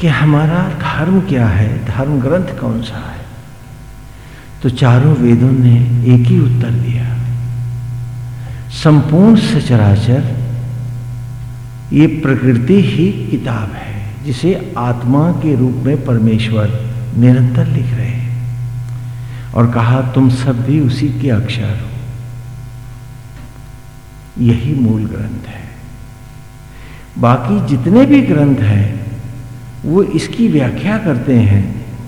कि हमारा धर्म क्या है? धर्म ग्रंथ कौन सा है? तो चारों वेदों ने एक ही उत्तर दिया। संपूर्ण सचराचर ये प्रकृति ही किताब है, जिसे आत्मा के रूप में परमेश्वर निरंतर लिख रहे हैं। और कहा, तुम सब भी उसी के अक्षर हो। यही मूल ग्रंथ है। बाकी जितने भी ग्रंथ हैं वो इसकी व्याख्या करते हैं,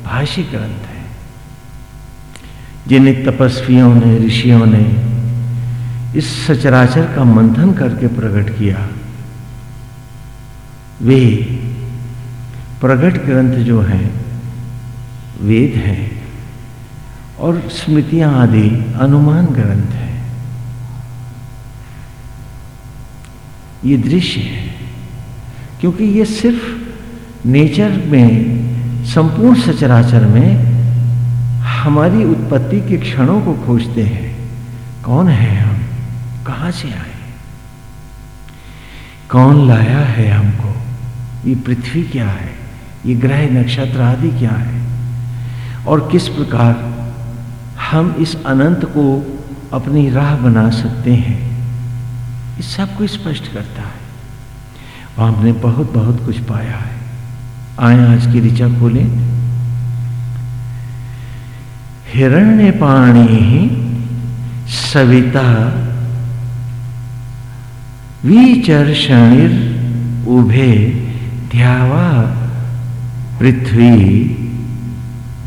भाष्य ग्रंथ है। जिन तपस्वियों ने, ऋषियों ने इस सचराचर का मंथन करके प्रकट किया, वे प्रकट ग्रंथ जो हैं, वेद हैं, और स्मृतियाँ आदि अनुमान ग्रंथ है। ये दृश्य है, क्योंकि ये सिर्फ़ नेचर में, संपूर्ण सचराचर में हमारी उत्पत्ति के क्षणों को खोजते हैं। कौन है हम? कहाँ से आए? कौन लाया है हमको? ये पृथ्वी क्या है? ये ग्रह, नक्षत्र आदि क्या है? और किस प्रकार हम इस अनंत को अपनी राह बना सकते हैं? इस सबको स्पष्ट करता है। हमने बहुत बहुत कुछ पाया है। आए आज की ऋचा खोलें। हिरण्य पाणी सविता। विचर्षणिर उभे ध्यावा पृथ्वी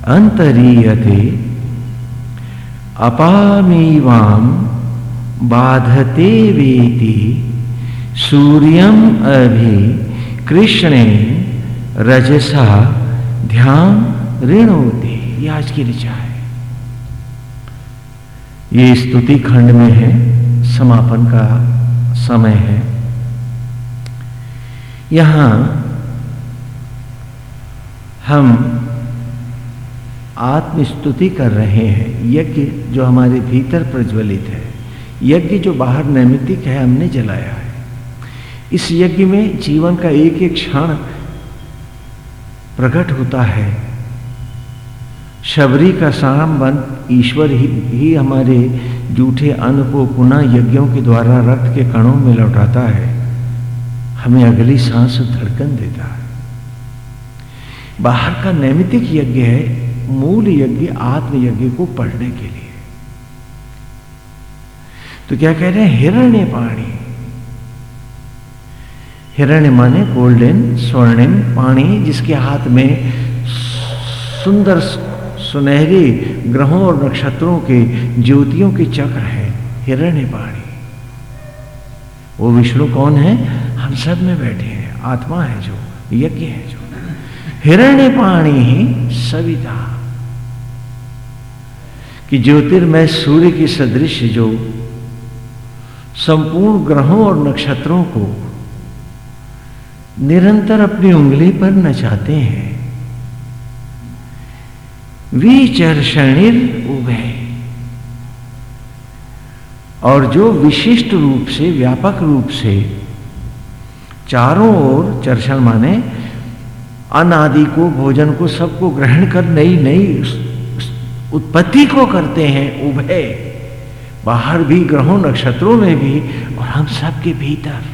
अंतरीयते। अपामीवाम बाधते वेति। सूर्यम अभि कृष्णे। रजसा, ध्यान ऋण ऋणोते ये आज की ऋचा है। ये स्तुति खंड में है, समापन का समय है। यहाँ हम आत्मस्तुति कर रहे हैं, यज्ञ जो हमारे भीतर प्रज्वलित है, यज्ञ जो बाहर नैमितिक है, हमने जलाया है। इस यज्ञ में जीवन का एक एक क्षण प्रकट होता है। शबरी का साम बंद ईश्वर ही, ही हमारे जूठे अन्न को पुनः यज्ञों के द्वारा रक्त के कणों में लौटाता है। हमें अगली सांस धड़कन देता है। बाहर का नैमितिक यज्ञ है मूल यज्ञ आत्म यज्ञ को पढ़ने के लिए। तो क्या कह रहे हैं? हिरण्य पाणी। हिरण्य माने गोल्डन स्वर्णिम पाणी, जिसके हाथ में सुंदर सुनहरे ग्रहों और नक्षत्रों के ज्योतियों के चक्र है, हिरण्य पाणी। वो विष्णु कौन है? हम सब में बैठे हैं, आत्मा है जो, यज्ञ है जो। हिरण्य पाणी ही सविता। कि ज्योतिर्मय सूर्य की सदृश जो, संपूर्ण ग्रहों और नक्षत्रों को निरंतर अपनी उंगली पर नचाते हैं। विचर्षणिर उभय। और जो विशिष्ट रूप से, व्यापक रूप से, चारों ओर चर्षण माने, अनादि को, भोजन को, सबको ग्रहण कर नई नई उत्पत्ति को करते हैं, उभय। बाहर भी ग्रहों, नक्षत्रों में भी, और हम सबके भीतर।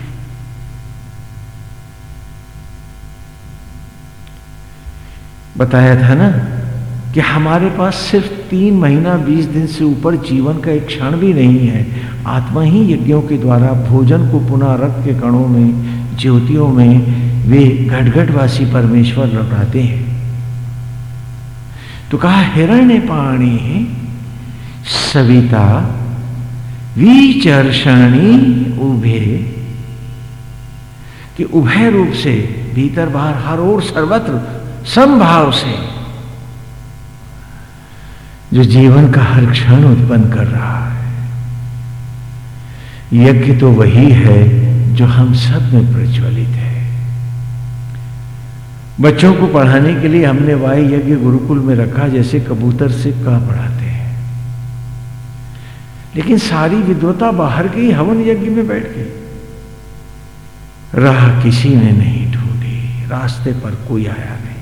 बताया था ना, कि हमारे पास सिर्फ़ तीन महीना बीस दिन से ऊपर जीवन का एक क्षण भी नहीं है। आत्मा ही यज्ञों के द्वारा, भोजन को पुनः रक्त के कणों में, ज्योतियों में, वे घटघटवासी परमेश्वर लौटाते हैं। तो कहा हिरण्य पाणी सविता, विचर्षणी उभे। कि उभय रूप से भीतर बाहर, हर ओर सर्वत्र समभाव से जो जीवन का हर क्षण उत्पन्न कर रहा है। यज्ञ तो वही है जो हम सब में प्रज्वलित है। बच्चों को पढ़ाने के लिए हमने वायु यज्ञ गुरुकुल में रखा, जैसे कबूतर से कहा पढ़ाते हैं। लेकिन सारी विद्वता बाहर के ही हवन यज्ञ में बैठ गई। राह किसी ने नहीं ढूंढी, रास्ते पर कोई आया नहीं।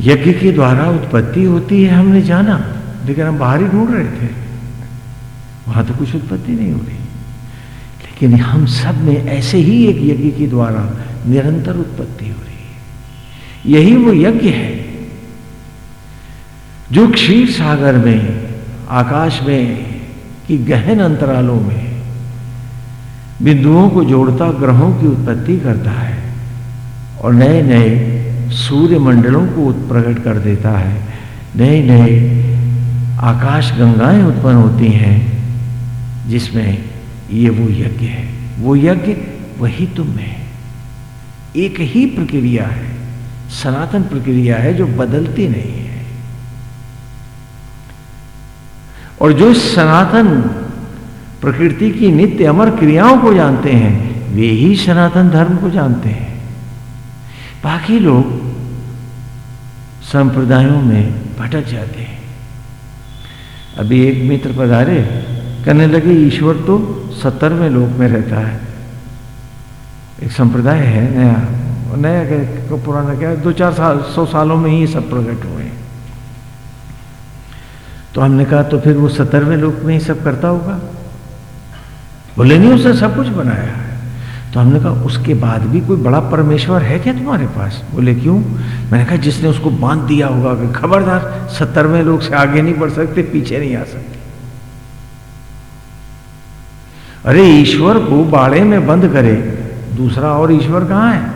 यज्ञ के द्वारा उत्पत्ति होती है, हमने जाना। लेकिन हम बाहर ही ढूंढ रहे थे। वहाँ तो कुछ उत्पत्ति नहीं हो रही लेकिन हम सब में ऐसे ही एक यज्ञ के द्वारा निरंतर उत्पत्ति हो रही है। यही वो यज्ञ है, जो क्षीर सागर में, आकाश में, कि गहन अंतरालों में, बिंदुओं को जोड़ता, ग्रहों की उत्पत्ति करता है। और नए नए सूर्य मंडलों को प्रकट कर देता है। नए नए आकाश गंगाएँ उत्पन्न होती हैं, जिसमें ये वो यज्ञ है। वो यज्ञ वही तुम में एक ही प्रक्रिया है, सनातन प्रक्रिया है जो बदलती नहीं है। और जो सनातन प्रकृति की नित्य अमर क्रियाओं को जानते हैं, वे ही सनातन धर्म को जानते हैं। बाकी लोग संप्रदायों में भटक जाते हैं। अभी एक मित्र पधारे, कहने लगे, ईश्वर तो सत्तरवें लोक में रहता है। एक संप्रदाय है नया नया क्या पुराना क्या दो चार साल, सौ सालों में ही सब प्रकट हुए तो हमने कहा तो फिर वो सत्तरवें लोक में ही सब करता होगा? बोले, नहीं, उसने सब कुछ बनाया है। तो हमने कहा, उसके बाद भी कोई बड़ा परमेश्वर है क्या तुम्हारे पास? बोले, क्यों? मैंने कहा, जिसने उसको बाँध दिया होगा कि खबरदार सत्तरवें लोग से आगे नहीं बढ़ सकते, पीछे नहीं आ सकते। अरे, ईश्वर को बाड़े में बंद करे, दूसरा और ईश्वर कहाँ है?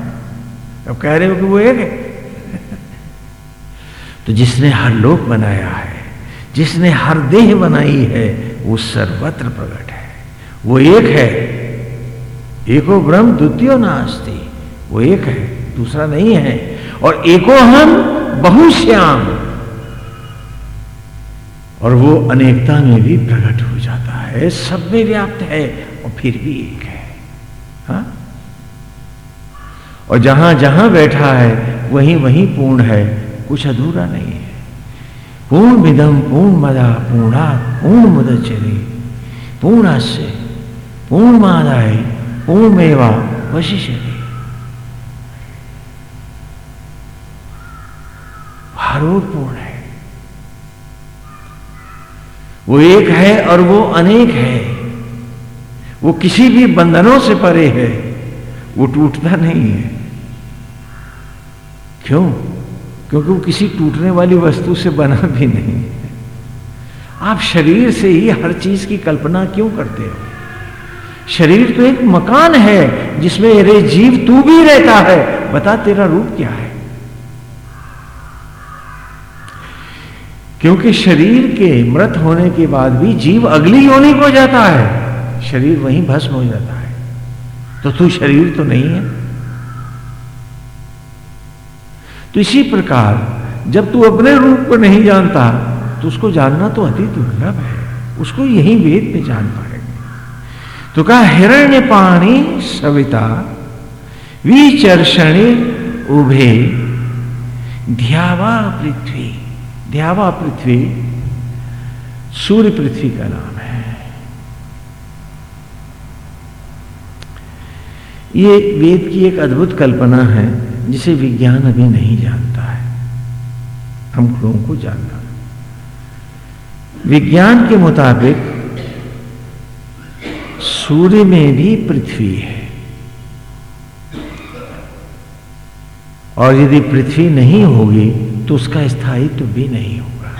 अब कह रहे हो कि वो एक है। तो जिसने हर लोक बनाया है, जिसने हर देह बनाई है, वो सर्वत्र प्रकट है। वो एक है एको ब्रह्म द्वितीय नास्ती। वो एक है, दूसरा नहीं है। और एको हम बहुश्याम। और वो अनेकता में भी प्रकट हो जाता है। सब में व्याप्त है और फिर भी एक है। हा? और जहाँ जहाँ बैठा है, वहीं वहीं पूर्ण है। कुछ अधूरा नहीं है। पूर्ण विदम, पूर्ण मदा, पूर्णा, पूर्ण मुदचरे पूर्ण से पूर्ण मादाय पूर्ण मेवा वशिष्य पूर्ण है। वो एक है और वो अनेक है। वो किसी भी बंधनों से परे है। वो टूटता नहीं है। क्यों? क्योंकि वो किसी टूटने वाली वस्तु से बना भी नहीं है। आप शरीर से ही हर चीज़ की कल्पना क्यों करते हो? शरीर तो एक मकान है, जिसमें अरे जीव तू भी रहता है। बता तेरा रूप क्या है? क्योंकि शरीर के मृत होने के बाद भी जीव अगली योनि को जाता है। शरीर वहीं भस्म हो जाता है। तो तू शरीर तो नहीं है। तो इसी प्रकार, जब तू अपने रूप को नहीं जानता तो उसको जानना तो अति दुर्लभ है। उसको यही वेद में जान पाएँगे। तो कहा हिरण्य पाणी सविता, विचर्षणी उभे, ध्यावा पृथ्वी ध्यावा पृथ्वी, सूर्य पृथ्वी का नाम है। ये वेद की एक अद्भुत कल्पना है, जिसे विज्ञान अभी नहीं जानता है। हम लोगों को जानना विज्ञान के मुताबिक सूर्य में भी पृथ्वी है। और यदि पृथ्वी नहीं होगी तो उसका स्थायित्व भी नहीं होगा।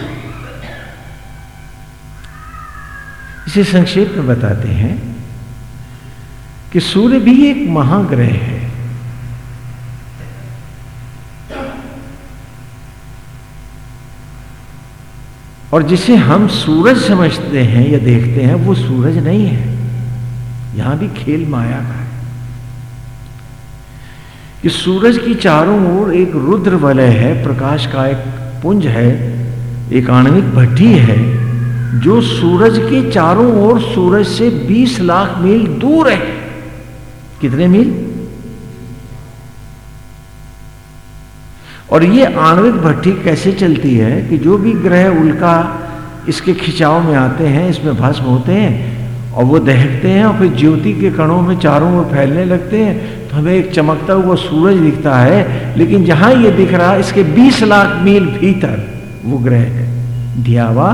इसे संक्षेप में बताते हैं कि सूर्य भी एक महाग्रह है। और जिसे हम सूरज समझते हैं या देखते हैं, वो सूरज नहीं है। यहाँ भी खेल माया का है। कि सूरज की चारों ओर एक रुद्र वलय है, प्रकाश का एक पुंज है, एक आणविक भट्टी है, जो सूरज के चारों ओर सूरज से 20 लाख मील दूर है। कितने मील? और ये आणविक भट्टी कैसे चलती है कि जो भी ग्रह उल्का इसके खिंचाव में आते हैं, इसमें भस्म होते हैं और वो दहकते हैं और फिर ज्योति के कणों में चारों ओर फैलने लगते हैं तो हमें एक चमकता हुआ सूरज दिखता है। लेकिन जहाँ ये दिख रहा है इसके 20 लाख मील भीतर वो ग्रह है, ध्यावा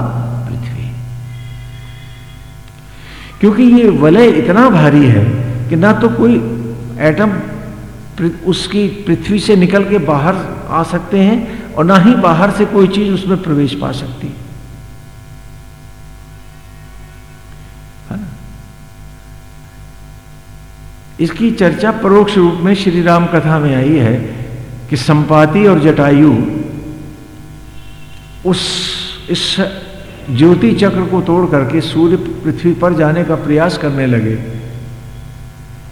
पृथ्वी। क्योंकि ये वलय इतना भारी है कि ना तो कोई एटम उसकी पृथ्वी से निकल के बाहर आ सकते हैं और ना ही बाहर से कोई चीज़ उसमें प्रवेश पा सकती। है इसकी चर्चा परोक्ष रूप में श्री राम कथा में आई है कि संपाति और जटायु उस, इस ज्योति चक्र को तोड़ करके सूर्य पृथ्वी पर जाने का प्रयास करने लगे।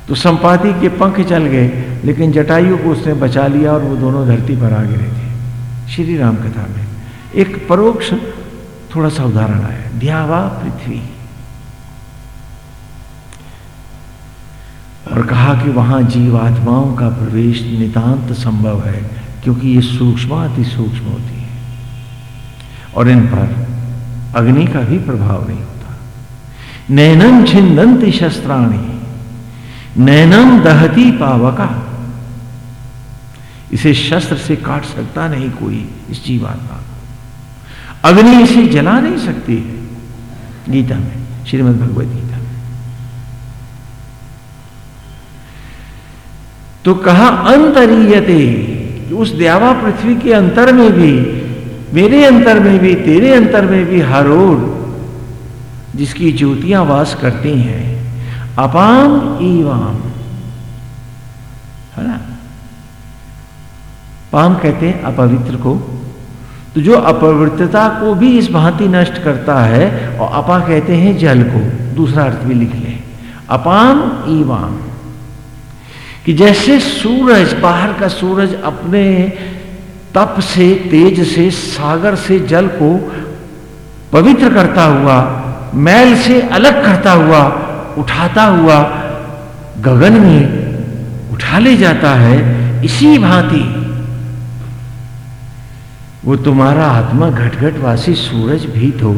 तो संपाति के पंख चल गए, लेकिन जटायु को उसने बचा लिया और वो दोनों धरती पर आ गिरे थे, श्री राम कथा में। एक परोक्ष थोड़ा सा उदाहरण आया, ध्यावा पृथ्वी। और कहा कि वहाँ जीवात्माओं का प्रवेश नितांत संभव है, क्योंकि ये सूक्ष्म, अति सूक्ष्म होती है। और इन पर अग्नि का भी प्रभाव नहीं होता। नैनम छिंदंती शस्त्राणी नैनम दहती पावका। इसे शस्त्र से काट सकता नहीं कोई इस जीवात्मा को। अग्नि इसे जला नहीं सकती है। गीता में श्रीमद भगवत गीता तो कहा, अंतरीयते। उस द्यावा पृथ्वी के अंतर में भी, मेरे अंतर में भी, तेरे अंतर में भी हर ओर जिसकी ज्योतियाँ वास करती हैं, अपाम ईवाम। है ना? पाम कहते हैं अपवित्र को। तो जो अपवित्रता को भी इस भांति नष्ट करता है, और अपा कहते हैं जल को, दूसरा अर्थ भी लिख ले। अपाम ईवाम। कि जैसे सूरज, बाहर का सूरज अपने तप से, तेज से, सागर से, जल को पवित्र करता हुआ, मैल से अलग करता हुआ, उठाता हुआ गगन में उठा ले जाता है, इसी भांति। वो तुम्हारा आत्मा घटघट वासी सूरज भी तो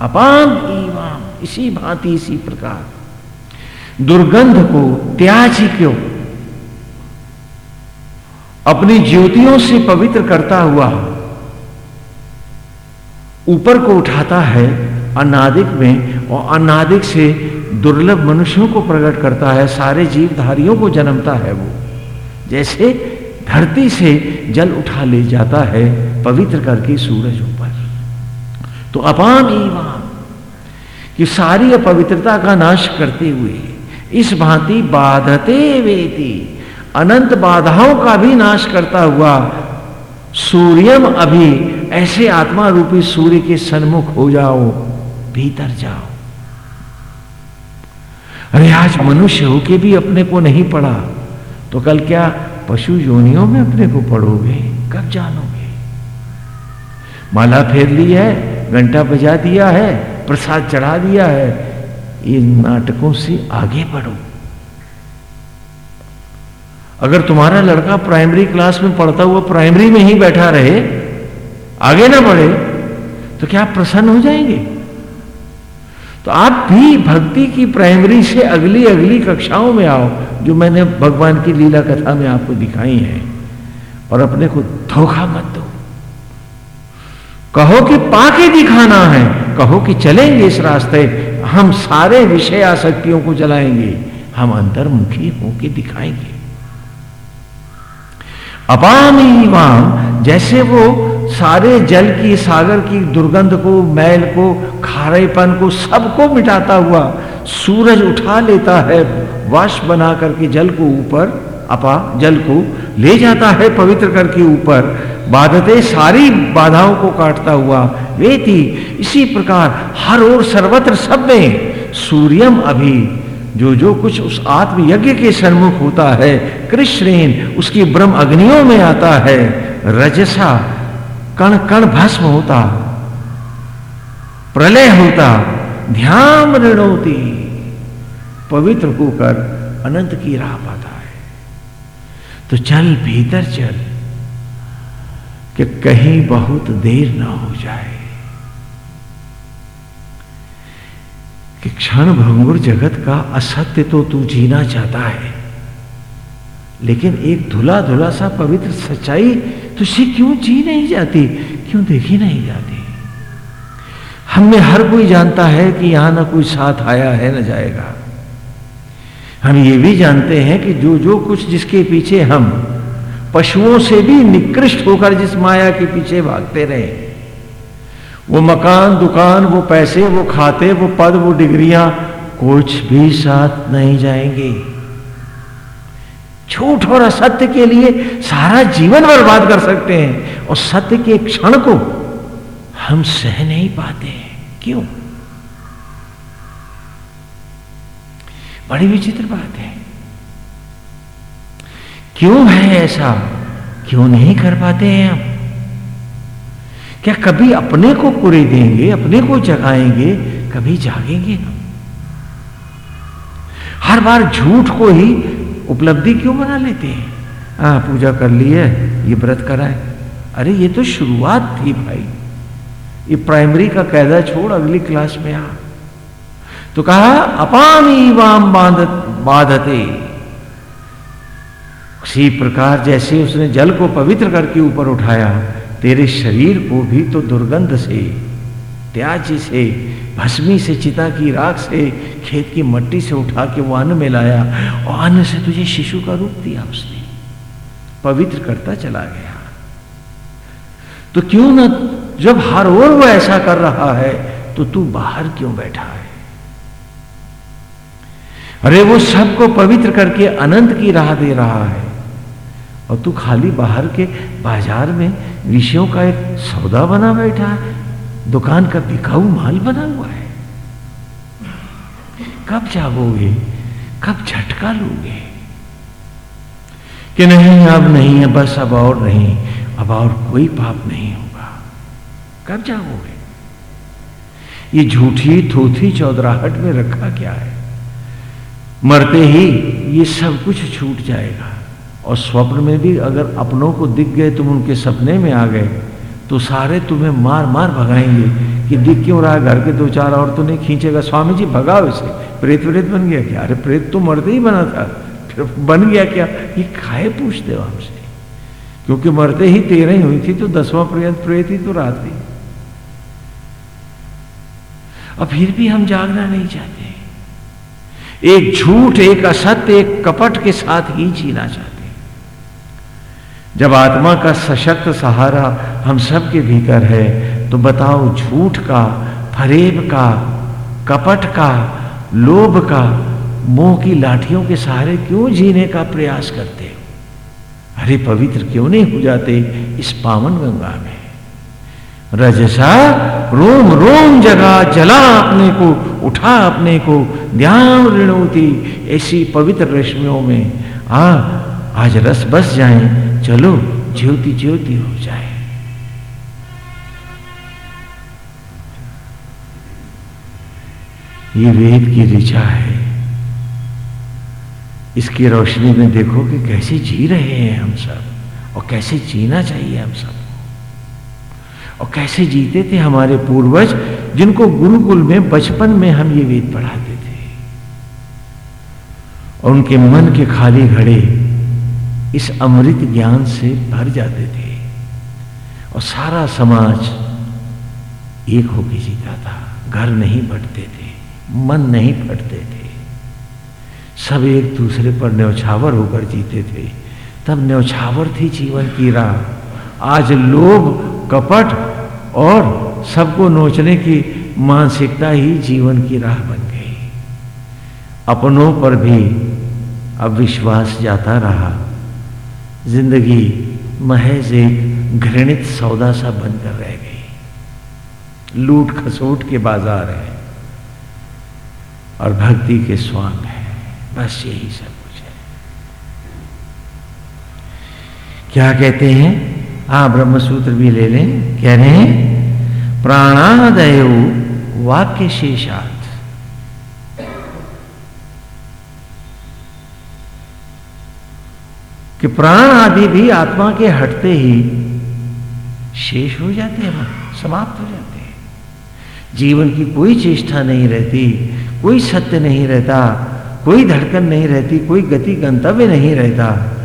अपाम ईवाम इसी भांति, इसी प्रकार। दुर्गंध को त्याज क्यों? अपनी ज्योतियों से पवित्र करता हुआ ऊपर को उठाता है, अनादिक में, और अनादिक से दुर्लभ मनुष्यों को प्रकट करता है, सारे जीवधारियों को जन्मता है वो। जैसे धरती से जल उठा ले जाता है, पवित्र करके सूरज ऊपर। तो अपाम ईवान कि सारी अपवित्रता का नाश करते हुए इस भांति बाधते वेती। अनंत बाधाओं का भी नाश करता हुआ सूर्यम अभी ऐसे आत्मा रूपी सूर्य के सन्मुख हो जाओ, भीतर जाओ। अरे आज मनुष्य होके भी अपने को नहीं पढ़ा तो कल क्या पशु योनियों में अपने को पढ़ोगे, कब जानोगे? माला फेर ली है, घंटा बजा दिया है, प्रसाद चढ़ा दिया है, इन नाटकों से आगे बढ़ो। अगर तुम्हारा लड़का प्राइमरी क्लास में पढ़ता हुआ प्राइमरी में ही बैठा रहे, आगे ना बढ़े तो क्या आप प्रसन्न हो जाएँगे? तो आप भी भक्ति की प्राइमरी से अगली अगली कक्षाओं में आओ, जो मैंने भगवान की लीला कथा में आपको दिखाई है, और अपने को धोखा मत दो। कहो कि पाके दिखाना है, कहो कि चलेंगे इस रास्ते, हम सारे विषय आसक्तियों को चलाएँगे हम अंतर्मुखी होके दिखाएँगे। अपामी वाम जैसे वो सारे जल की, सागर की दुर्गंध को, मैल को, खारेपन को सबको मिटाता हुआ सूरज उठा लेता है वाश बना करके जल को ऊपर, अपा, जल को ले जाता है पवित्र करके ऊपर, बाधते सारी बाधाओं को काटता हुआ, वेती, इसी प्रकार हर ओर सर्वत्र सब में सूर्यम अभी जो जो कुछ उस आत्म यज्ञ के सन्मुख होता है कृष्ण उसकी ब्रह्म अग्नियों में आता है। रजसा, कण कण भस्म होता। प्रलय होता। ध्यान ऋणोती पवित्र होकर अनंत की राह पाता है। तो चल भीतर चल, कि कहीं बहुत देर ना हो जाए। कि क्षण भंगुर जगत का असत्य तो तू जीना चाहता है। लेकिन एक धुला धुला सा पवित्र सच्चाई तुझसे क्यों जी नहीं जाती? क्यों देखी नहीं जाती? हम में हर कोई जानता है कि यहाँ ना कोई साथ आया है, ना जाएगा। हम ये भी जानते हैं कि जो जो कुछ जिसके पीछे हम, पशुओं से भी निकृष्ट होकर जिस माया के पीछे भागते रहे। वो मकान, दुकान, वो पैसे, वो खाते, वो पद, वो डिग्रियाँ, कुछ भी साथ नहीं जाएँगे। झूठ और असत्य के लिए सारा जीवन बर्बाद कर सकते हैं और सत्य के क्षण को हम सह नहीं पाते क्यों? बड़ी विचित्र बात है। क्यों है ऐसा? क्यों नहीं कर पाते हैं हम? क्या कभी अपने को कुरे देंगे, अपने को जगाएँगे, कभी जागेंगे हम हर बार झूठ को ही उपलब्धि क्यों बना लेते हैं? हाँ पूजा कर ली है, ये व्रत कराए। अरे, ये तो शुरुआत थी भाई। ये प्राइमरी का कैदा छोड़ अगली क्लास में आ। तो कहा अपामी वाम बाधते। उसी प्रकार जैसे उसने जल को पवित्र करके ऊपर उठाया, तेरे शरीर को भी तो दुर्गंध से त्याज से भस्मी से चिता की राख से, खेत की मट्टी से उठा के वो अन्न में लाया और अन्न से तुझे शिशु का रूप दिया उसने। पवित्र करता चला गया। तो क्यों ना जब हर ओर वो ऐसा कर रहा है तो तू बाहर क्यों बैठा है? अरे वो सबको पवित्र करके अनंत की राह दे रहा है। और तू खाली बाहर के बाज़ार में विषयों का एक सौदा बना बैठा है, दुकान का बिकाऊ माल बना हुआ कब जागोगे कब झटका लोगे? कि नहीं, अब नहीं है बस अब और नहीं, अब और कोई पाप नहीं होगा। कब जागोगे ये झूठी थोथी चौधराहट में रखा क्या है? मरते ही ये सब कुछ छूट जाएगा। और स्वप्न में भी अगर अपनों को दिख गए, तुम उनके सपने में आ गए तो सारे तुम्हें मार मार भगाएँगे कि दिख क्यों रहा है? घर के दो चार और तो नहीं खींचेगा। स्वामी जी भगाओ इसे। प्रेत प्रेत बन गया क्या? अरे प्रेत तो मरते ही बना था। फिर बन गया क्या? ये खाए पूछते हो हमसे। क्योंकि मरते ही तेरह ही हुई थी तो दसवां प्रेत प्रेत ही तो रहा थी। अब फिर भी हम जागना नहीं चाहते। एक झूठ, एक असत्य, एक कपट के साथ ही जीना चाहते जब आत्मा का सशक्त सहारा हम सब के भीतर है तो बताओ झूठ का, फरेब का, कपट का, लोभ का, मोह की लाठियों के सहारे क्यों जीने का प्रयास करते हो? अरे पवित्र क्यों नहीं हो जाते इस पावन गंगा में? रजसा, रोम रोम जगा, जला अपने को, उठा अपने को, ध्यान ऋणोती ऐसी पवित्र रश्मियों में। आ आज रस बस जाए चलो ज्योति ज्योति हो जाए। ये वेद की ऋचा है। इसकी रोशनी में देखो कि कैसे जी रहे हैं हम सब, और कैसे जीना चाहिए हम सब। और कैसे जीते थे हमारे पूर्वज, जिनको गुरुकुल में, बचपन में हम ये वेद पढ़ाते थे। और उनके मन के खाली घड़े इस अमृत ज्ञान से भर जाते थे और सारा समाज एक होकर जीता था। घर नहीं बटते थे, मन नहीं फटते थे। सब एक दूसरे पर न्यौछावर होकर जीते थे। तब न्यौछावर थी जीवन की राह। आज लोभ, कपट और सबको नोचने की मानसिकता ही जीवन की राह बन गई। अपनों पर भी अब विश्वास जाता रहा। ज़िंदगी महज एक घृणित सौदा सा बनकर रह गई। लूट खसोट के बाज़ार है और भक्ति के स्वांग है। बस यही सब कुछ है। क्या कहते हैं? आ ब्रह्मसूत्र भी ले लें। कह रहे हैं, प्राणादय वाक्य शेषात कि प्राण आदि भी आत्मा के हटते ही शेष हो जाते हैं समाप्त हो जाते हैं। जीवन की कोई चेष्टा नहीं रहती, कोई सत्य नहीं रहता, कोई धड़कन नहीं रहती, कोई गति गंतव्य नहीं रहता।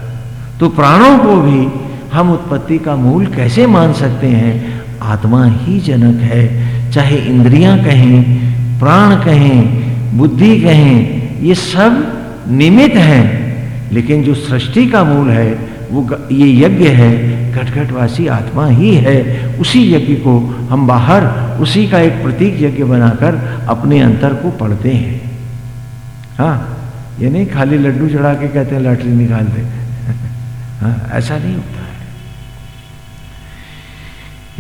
तो प्राणों को भी हम उत्पत्ति का मूल कैसे मान सकते हैं? आत्मा ही जनक है। चाहे इंद्रियाँ कहें, प्राण कहें, बुद्धि कहें, ये सब निमित हैं। लेकिन जो सृष्टि का मूल है, वो ये यज्ञ है, घटघटवासी आत्मा ही है। उसी यज्ञ को हम बाहर, उसी का एक प्रतीक यज्ञ बनाकर अपने अंतर को पढ़ते हैं। हाँ ये नहीं खाली लड्डू चढ़ा के कहते हैं लॉटरी निकाल दे। हाँ ऐसा नहीं होता है।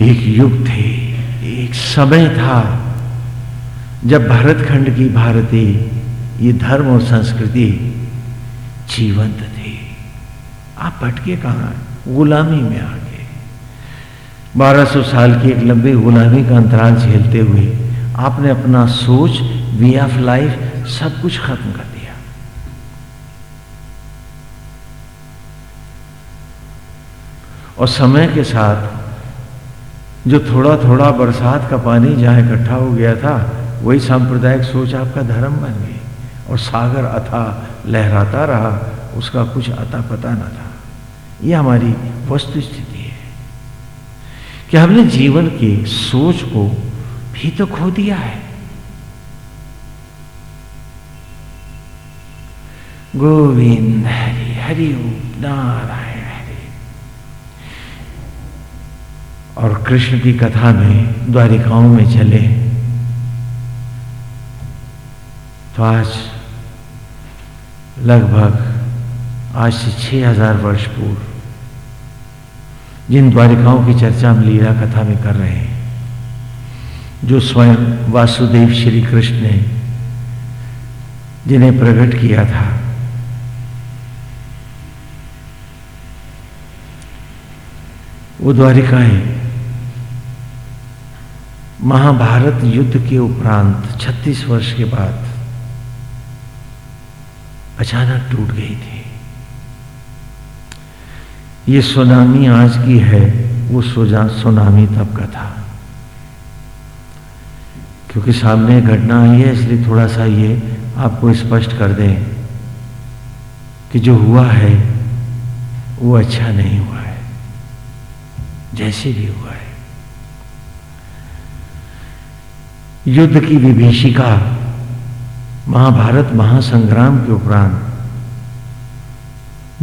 एक युग थे, एक समय था, जब भारत खंड की भारती ये धर्म और संस्कृति जीवंत थी। आप भटके कहा? गुलामी में आ गए। 1200 साल की एक लंबी गुलामी का अंतराल झेलते हुए आपने अपना सोच वे ऑफ़ लाइफ सब कुछ खत्म कर दिया। और समय के साथ, जो थोड़ा थोड़ा बरसात का पानी जहाँ इकट्ठा हो गया था, वही सांप्रदायिक सोच आपका धर्म बन गई। और सागर अथा लहराता रहा, उसका कुछ अता पता न था। यह हमारी वस्तु स्थिति है। कि हमने जीवन की सोच को भी तो खो दिया है? गोविंद हरि हरि नारायण हरि। और कृष्ण की कथा में द्वारिकाओं में चले। तो आज लगभग आज से छह हज़ार वर्ष पूर्व, जिन द्वारिकाओं की चर्चा हम लीला कथा में कर रहे हैं, जो स्वयं वासुदेव श्री कृष्ण ने जिन्हें प्रकट किया था, वो द्वारिकाएँ महाभारत युद्ध के उपरांत 36 वर्ष के बाद अचानक टूट गई थी। ये सुनामी आज की है, वो सुनामी तब का था। क्योंकि सामने घटना आई है, इसलिए थोड़ा सा ये आपको स्पष्ट कर दें कि जो हुआ है, वो अच्छा नहीं हुआ है। जैसे भी हुआ है। युद्ध की विभीषिका महाभारत महासंग्राम के उपरांत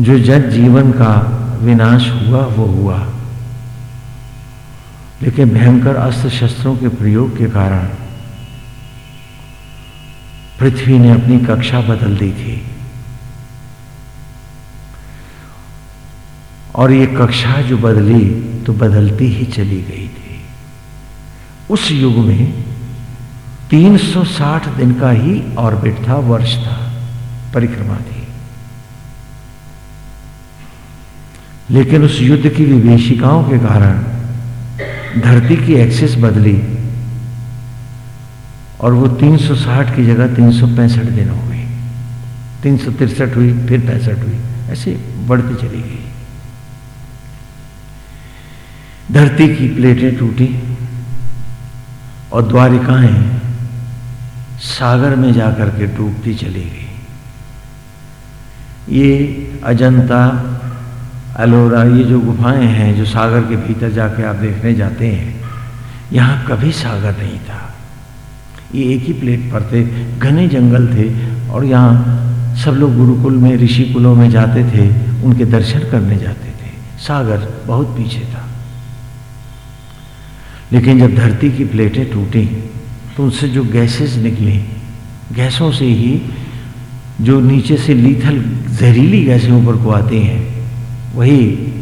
जो जन जीवन का विनाश हुआ, वो हुआ। लेकिन भयंकर अस्त्र शस्त्रों के प्रयोग के कारण पृथ्वी ने अपनी कक्षा बदल दी थी। और ये कक्षा जो बदली तो बदलती ही चली गई थी। उस युग में 360 दिन का ही ऑर्बिट था, वर्ष था, परिक्रमा थी। लेकिन उस युद्ध की विभीषिकाओं के कारण धरती की एक्सिस बदली और वो 360 की जगह तीन सौ पैंसठ दिन हो गई तीन हुई, फिर पैंसठ हुई, ऐसे बढ़ती चली गई। धरती की प्लेटें टूटी और द्वारिकाएँ सागर में जाकर के डूबती चली गई। ये अजंता अलोरा ये जो गुफाएँ हैं, जो सागर के भीतर जाके आप देखने जाते हैं, यहाँ कभी सागर नहीं था। ये एक ही प्लेट पर थे, घने जंगल थे, और यहाँ सब लोग गुरुकुल में, ऋषि कुलों में जाते थे, उनके दर्शन करने जाते थे। सागर बहुत पीछे था। लेकिन जब धरती की प्लेटें टूटी तो उनसे जो गैसेस निकले, गैसों से ही जो नीचे से लीथल जहरीली गैसें ऊपर को आती हैं, वही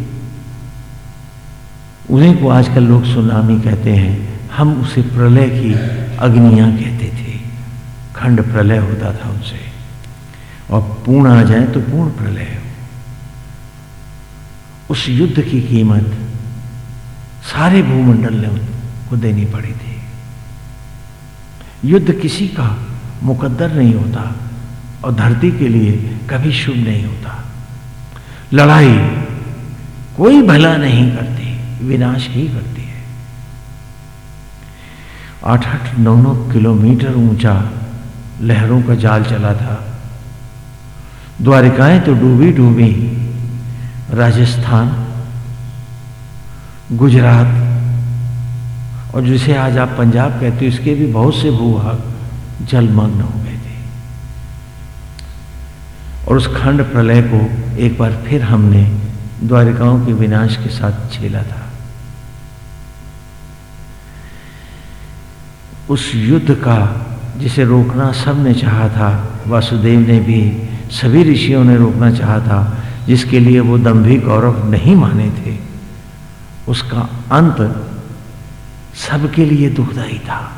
उन्हीं को आजकल लोग सुनामी कहते हैं। हम उसे प्रलय की अग्नियाँ कहते थे। खंड प्रलय होता था उनसे। और पूर्ण आ जाए तो पूर्ण प्रलय हो। उस युद्ध की कीमत सारे भूमंडल ने उनको देनी पड़ी थी। युद्ध किसी का मुकद्दर नहीं होता और धरती के लिए कभी शुभ नहीं होता। लड़ाई कोई भला नहीं करती, विनाश ही करती है। आठ आठ नौ नौ किलोमीटर ऊँचा लहरों का जाल चला था। द्वारिकाएँ तो डूबी डूबी राजस्थान, गुजरात और जिसे आज आप पंजाब कहते हो, इसके भी बहुत से भूभाग जलमग्न हो गए थे। और उस खंड प्रलय को एक बार फिर हमने द्वारिकाओं के विनाश के साथ झेला था। उस युद्ध का, जिसे रोकना सबने चाहा था, वासुदेव ने भी, सभी ऋषियों ने रोकना चाहा था, जिसके लिए वो दम्भी गौरव नहीं माने थे, उसका अंत सबके लिए दुखदाई था,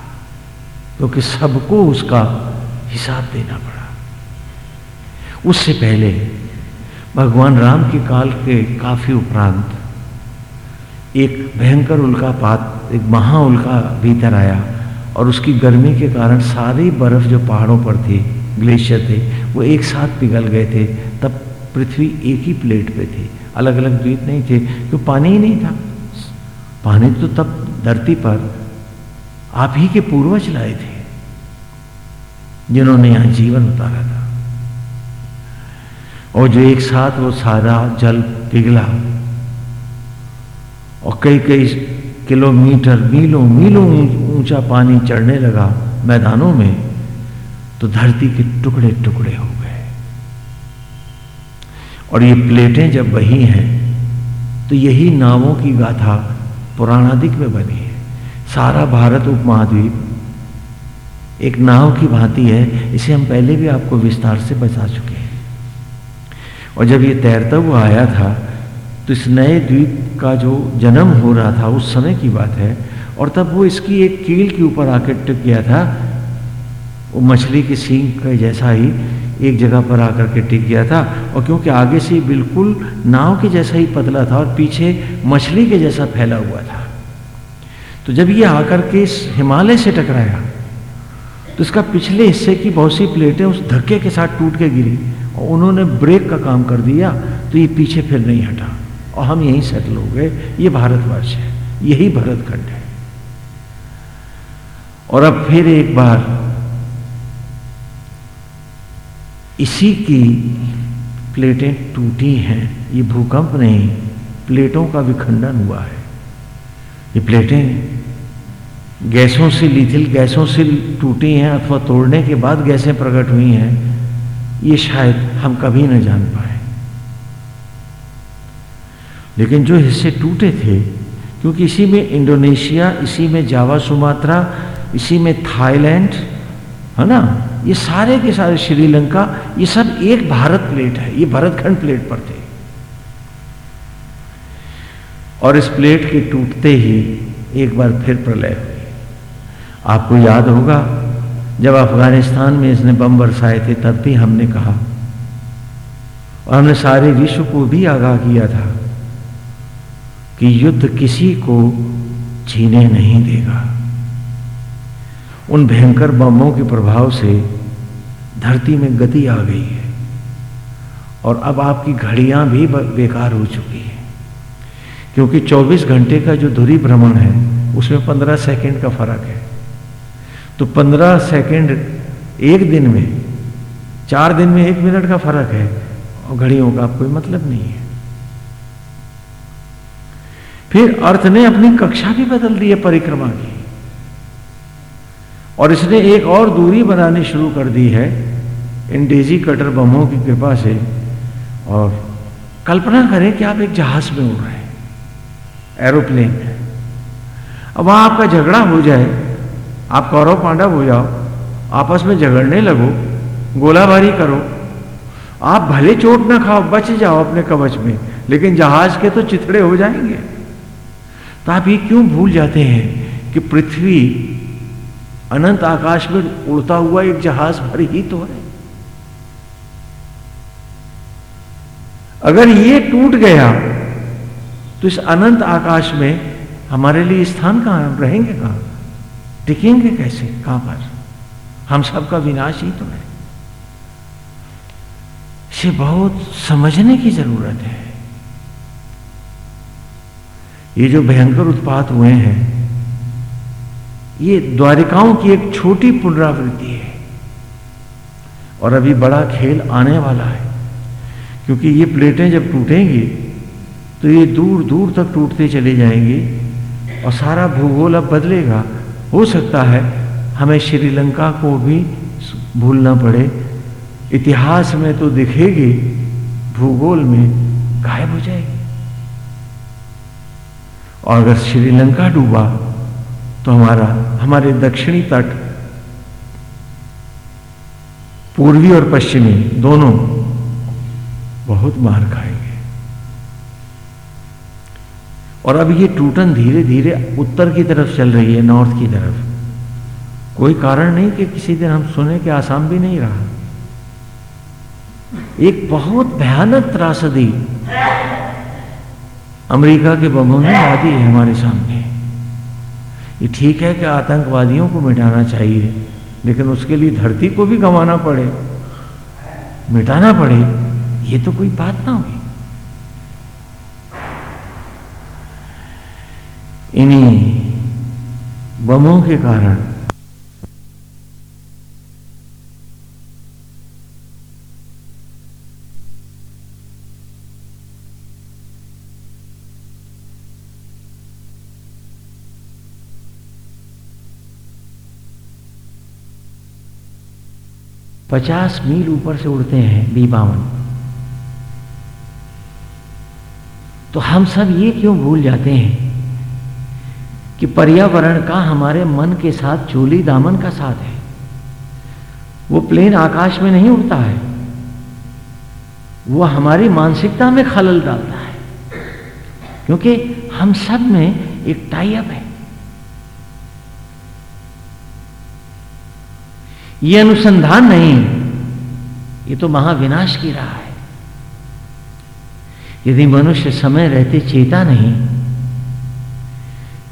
क्योंकि तो सबको उसका हिसाब देना पड़ा। उससे पहले भगवान राम के काल के काफ़ी उपरांत एक भयंकर उल्कापात एक महा उल्का भीतर आया और उसकी गर्मी के कारण सारी बर्फ़ जो पहाड़ों पर थी, ग्लेशियर थे, वो एक साथ पिघल गए थे। तब पृथ्वी एक ही प्लेट पे थी अलग अलग द्वीप नहीं थे क्यों पानी ही नहीं था। पानी तो तब धरती पर आप ही के पूर्वज लाए थे, जिन्होंने यहाँ जीवन उतारा था। और जो एक साथ वो सारा जल पिघला और कई कई किलोमीटर, मीलों मीलों ऊँचा पानी चढ़ने लगा मैदानों में तो धरती के टुकड़े टुकड़े हो गए। और ये प्लेटें जब वही हैं तो यही नावों की गाथा पुराणादिक में बनी है। सारा भारत उपमहाद्वीप एक नाव की भांति है, इसे हम पहले भी आपको विस्तार से बता चुके हैं। और जब ये तैरता हुआ आया था तो इस नए द्वीप का जो जन्म हो रहा था, उस समय की बात है, और तब वो इसकी एक कील के ऊपर आकर टिक गया था। वो मछली के सींग के जैसा ही एक जगह पर आकर के टिक गया था और क्योंकि आगे से बिल्कुल नाव के जैसा ही पतला था और पीछे मछली के जैसा फैला हुआ था। तो जब ये आकर के इस हिमालय से टकराया तो इसका पिछले हिस्से की बहुत सी प्लेटें उस धक्के के साथ टूट के गिरी और उन्होंने ब्रेक का काम कर दिया तो ये पीछे फिर नहीं हटा और हम यहीं सेटल हो गए। ये भारतवर्ष है, यही भरतखंड है। और अब फिर एक बार इसी की प्लेटें टूटी हैं। ये भूकंप नहीं, प्लेटों का विखंडन हुआ है। ये प्लेटें गैसों से लिथिल गैसों से टूटी हैं अथवा तोड़ने के बाद गैसें प्रकट हुई हैं, ये शायद हम कभी न जान पाए। लेकिन जो हिस्से टूटे थे, क्योंकि इसी में इंडोनेशिया, इसी में जावा, सुमात्रा, इसी में थाईलैंड है ना? ये सारे के सारे श्रीलंका, ये सब एक भारत प्लेट है, ये भरतखंड प्लेट पर थे। और इस प्लेट के टूटते ही एक बार फिर प्रलय हुई। आपको याद होगा, जब अफ़गानिस्तान में इसने बम बरसाए थे, तब भी हमने कहा, और हमने सारे विश्व को भी आगाह किया था, कि युद्ध किसी को जीने नहीं देगा। उन भयंकर बमों के प्रभाव से धरती में गति आ गई है और अब आपकी घड़ियाँ भी बेकार हो चुकी हैं। क्योंकि 24 घंटे का जो धुरी भ्रमण है, उसमें 15 सेकंड का फ़र्क है। तो 15 सेकंड एक दिन में, चार दिन में एक मिनट का फ़र्क है, और घड़ियों का कोई मतलब नहीं है। फिर अर्थ ने अपनी कक्षा भी बदल दी है परिक्रमा की। और इसने एक और दूरी बनानी शुरू कर दी है, इन डेजी कटर बमों की कृपा से। और कल्पना करें कि आप एक जहाज़ में उड़ रहे हैं, एरोप्लेन में। अब वहाँ आपका झगड़ा हो जाए, आप कौरव पांडव हो जाओ, आपस में झगड़ने लगो, गोलाबारी करो। आप भले चोट ना खाओ, बच जाओ अपने कवच में, लेकिन जहाज़ के तो चिथड़े हो जाएँगे। तो आप ये क्यों भूल जाते हैं कि पृथ्वी अनंत आकाश में उड़ता हुआ एक जहाज़ भर ही तो है। अगर ये टूट गया तो इस अनंत आकाश में हमारे लिए स्थान कहाँ हम रहेंगे कहाँ? टिकेंगे कैसे? कहाँ पर? हम सबका विनाश ही तो है। इसे बहुत समझने की ज़रूरत है। ये जो भयंकर उत्पात हुए हैं ये द्वारिकाओं की एक छोटी पुनरावृत्ति है। और अभी बड़ा खेल आने वाला है, क्योंकि ये प्लेटें जब टूटेंगी तो ये दूर दूर तक टूटते चले जाएँगे, और सारा भूगोल अब बदलेगा। हो सकता है हमें श्रीलंका को भी भूलना पड़े। इतिहास में तो दिखेगी, भूगोल में गायब हो जाएगी। और अगर श्रीलंका डूबा तो हमारा, हमारे दक्षिणी तट, पूर्वी और पश्चिमी, दोनों बहुत मार खाएँगे। और अब ये टूटन धीरे धीरे उत्तर की तरफ़ चल रही है, नॉर्थ की तरफ़। कोई कारण नहीं कि किसी दिन हम सुने कि आसाम भी नहीं रहा। एक बहुत भयानक त्रासदी अमेरिका के बमों ने ला है हमारे सामने। ये ठीक है कि आतंकवादियों को मिटाना चाहिए, लेकिन उसके लिए धरती को भी गंवाना पड़े। मिटाना पड़े, ये तो कोई बात ना हुई। इन्हीं बमों के कारण पचास मील ऊपर से उड़ते हैं बी बावन। तो हम सब ये क्यों भूल जाते हैं कि पर्यावरण का हमारे मन के साथ चोली दामन का साथ है। वो प्लेन आकाश में नहीं उड़ता है। वो हमारी मानसिकता में खलल डालता है। क्योंकि हम सब में एक टाइप है। ये अनुसंधान नहीं ये तो महाविनाश की रहा है। यदि मनुष्य समय रहते चेता नहीं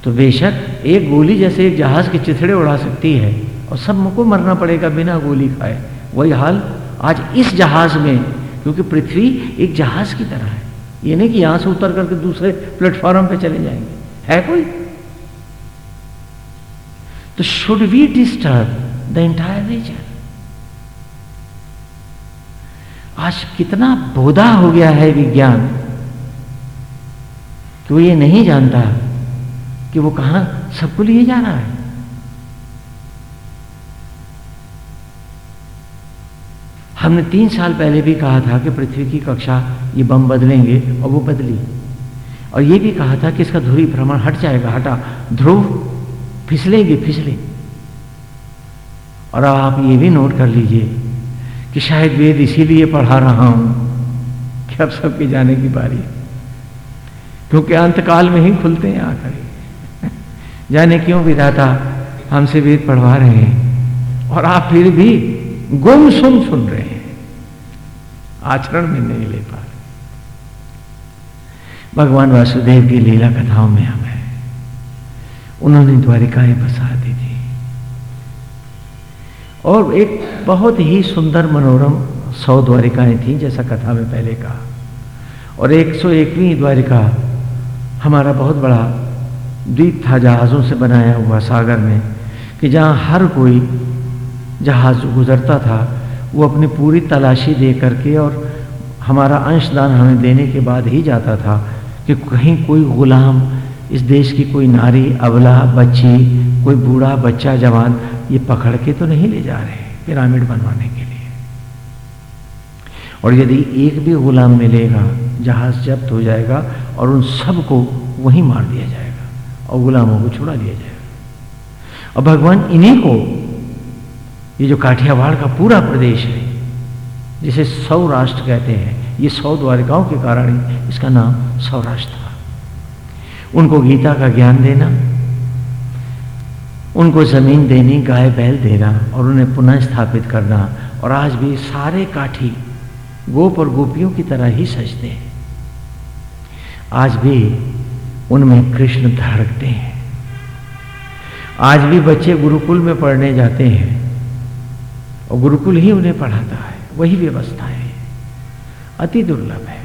तो बेशक एक गोली जैसे एक जहाज़ के चिथड़े उड़ा सकती है और सबको मरना पड़ेगा बिना गोली खाए। वही हाल आज इस जहाज़ में, क्योंकि पृथ्वी एक जहाज़ की तरह है। ये नहीं कि यहाँ से उतर करके दूसरे प्लेटफॉर्म पे चले जाएँगे। है कोई? तो should we disturb the entire nature आज कितना बोधा हो गया है विज्ञान कि वो ये नहीं जानता कि वो कहाँ सबको लिए जा रहा है। हमने तीन साल पहले भी कहा था कि पृथ्वी की कक्षा ये बम बदलेंगे और वो बदली। और ये भी कहा था कि इसका धुरी भ्रमण हट जाएगा, हटा। ध्रुव फिसलेंगे, फिसले। और आप ये भी नोट कर लीजिए कि शायद वेद इसीलिए पढ़ा रहा हूँ कि अब सबके जाने की बारी क्योंकि अंतकाल में ही खुलते हैं आकर जाने क्यों विधाता हमसे वेद पढ़वा रहे हैं? और आप फिर भी गुम सुन सुन रहे हैं। आचरण में नहीं ले पा रहे। भगवान वासुदेव की लीला कथाओं में हम हैं। उन्होंने द्वारिकाएँ बसा दी। और एक बहुत ही सुंदर मनोरम सौ द्वारिकाएँ थी, जैसा कथा में पहले कहा। और एक सौ एकवीं द्वारिका हमारा बहुत बड़ा द्वीप था जहाज़ों से बनाया हुआ सागर में, कि जहाँ हर कोई जहाज़ गुजरता था, वो अपनी पूरी तलाशी दे करके और हमारा अंशदान हमें देने के बाद ही जाता था कि कहीं कोई गुलाम इस देश की कोई नारी, अबला, बच्ची, कोई बूढ़ा, बच्चा, जवान, ये पकड़ के तो नहीं ले जा रहे पिरामिड बनवाने के लिए। और यदि एक भी गुलाम मिलेगा, जहाज़ जब्त हो जाएगा और उन सबको वहीं मार दिया जाएगा और गुलामों को छुड़ा दिया जाएगा। और भगवान इन्हीं को, ये जो काठियावाड़ का पूरा प्रदेश है, जिसे सौराष्ट्र कहते हैं, ये सौ द्वारिकाओं के कारण इसका नाम सौराष्ट्र था। उनको गीता का ज्ञान देना, उनको ज़मीन देनी, गाय बैल देना और उन्हें पुनः स्थापित करना। और आज भी सारे काठी गोप और गोपियों की तरह ही सजते हैं। आज भी उनमें कृष्ण धड़कते हैं। आज भी बच्चे गुरुकुल में पढ़ने जाते हैं और गुरुकुल ही उन्हें पढ़ाता है। वही व्यवस्था है। अति दुर्लभ है।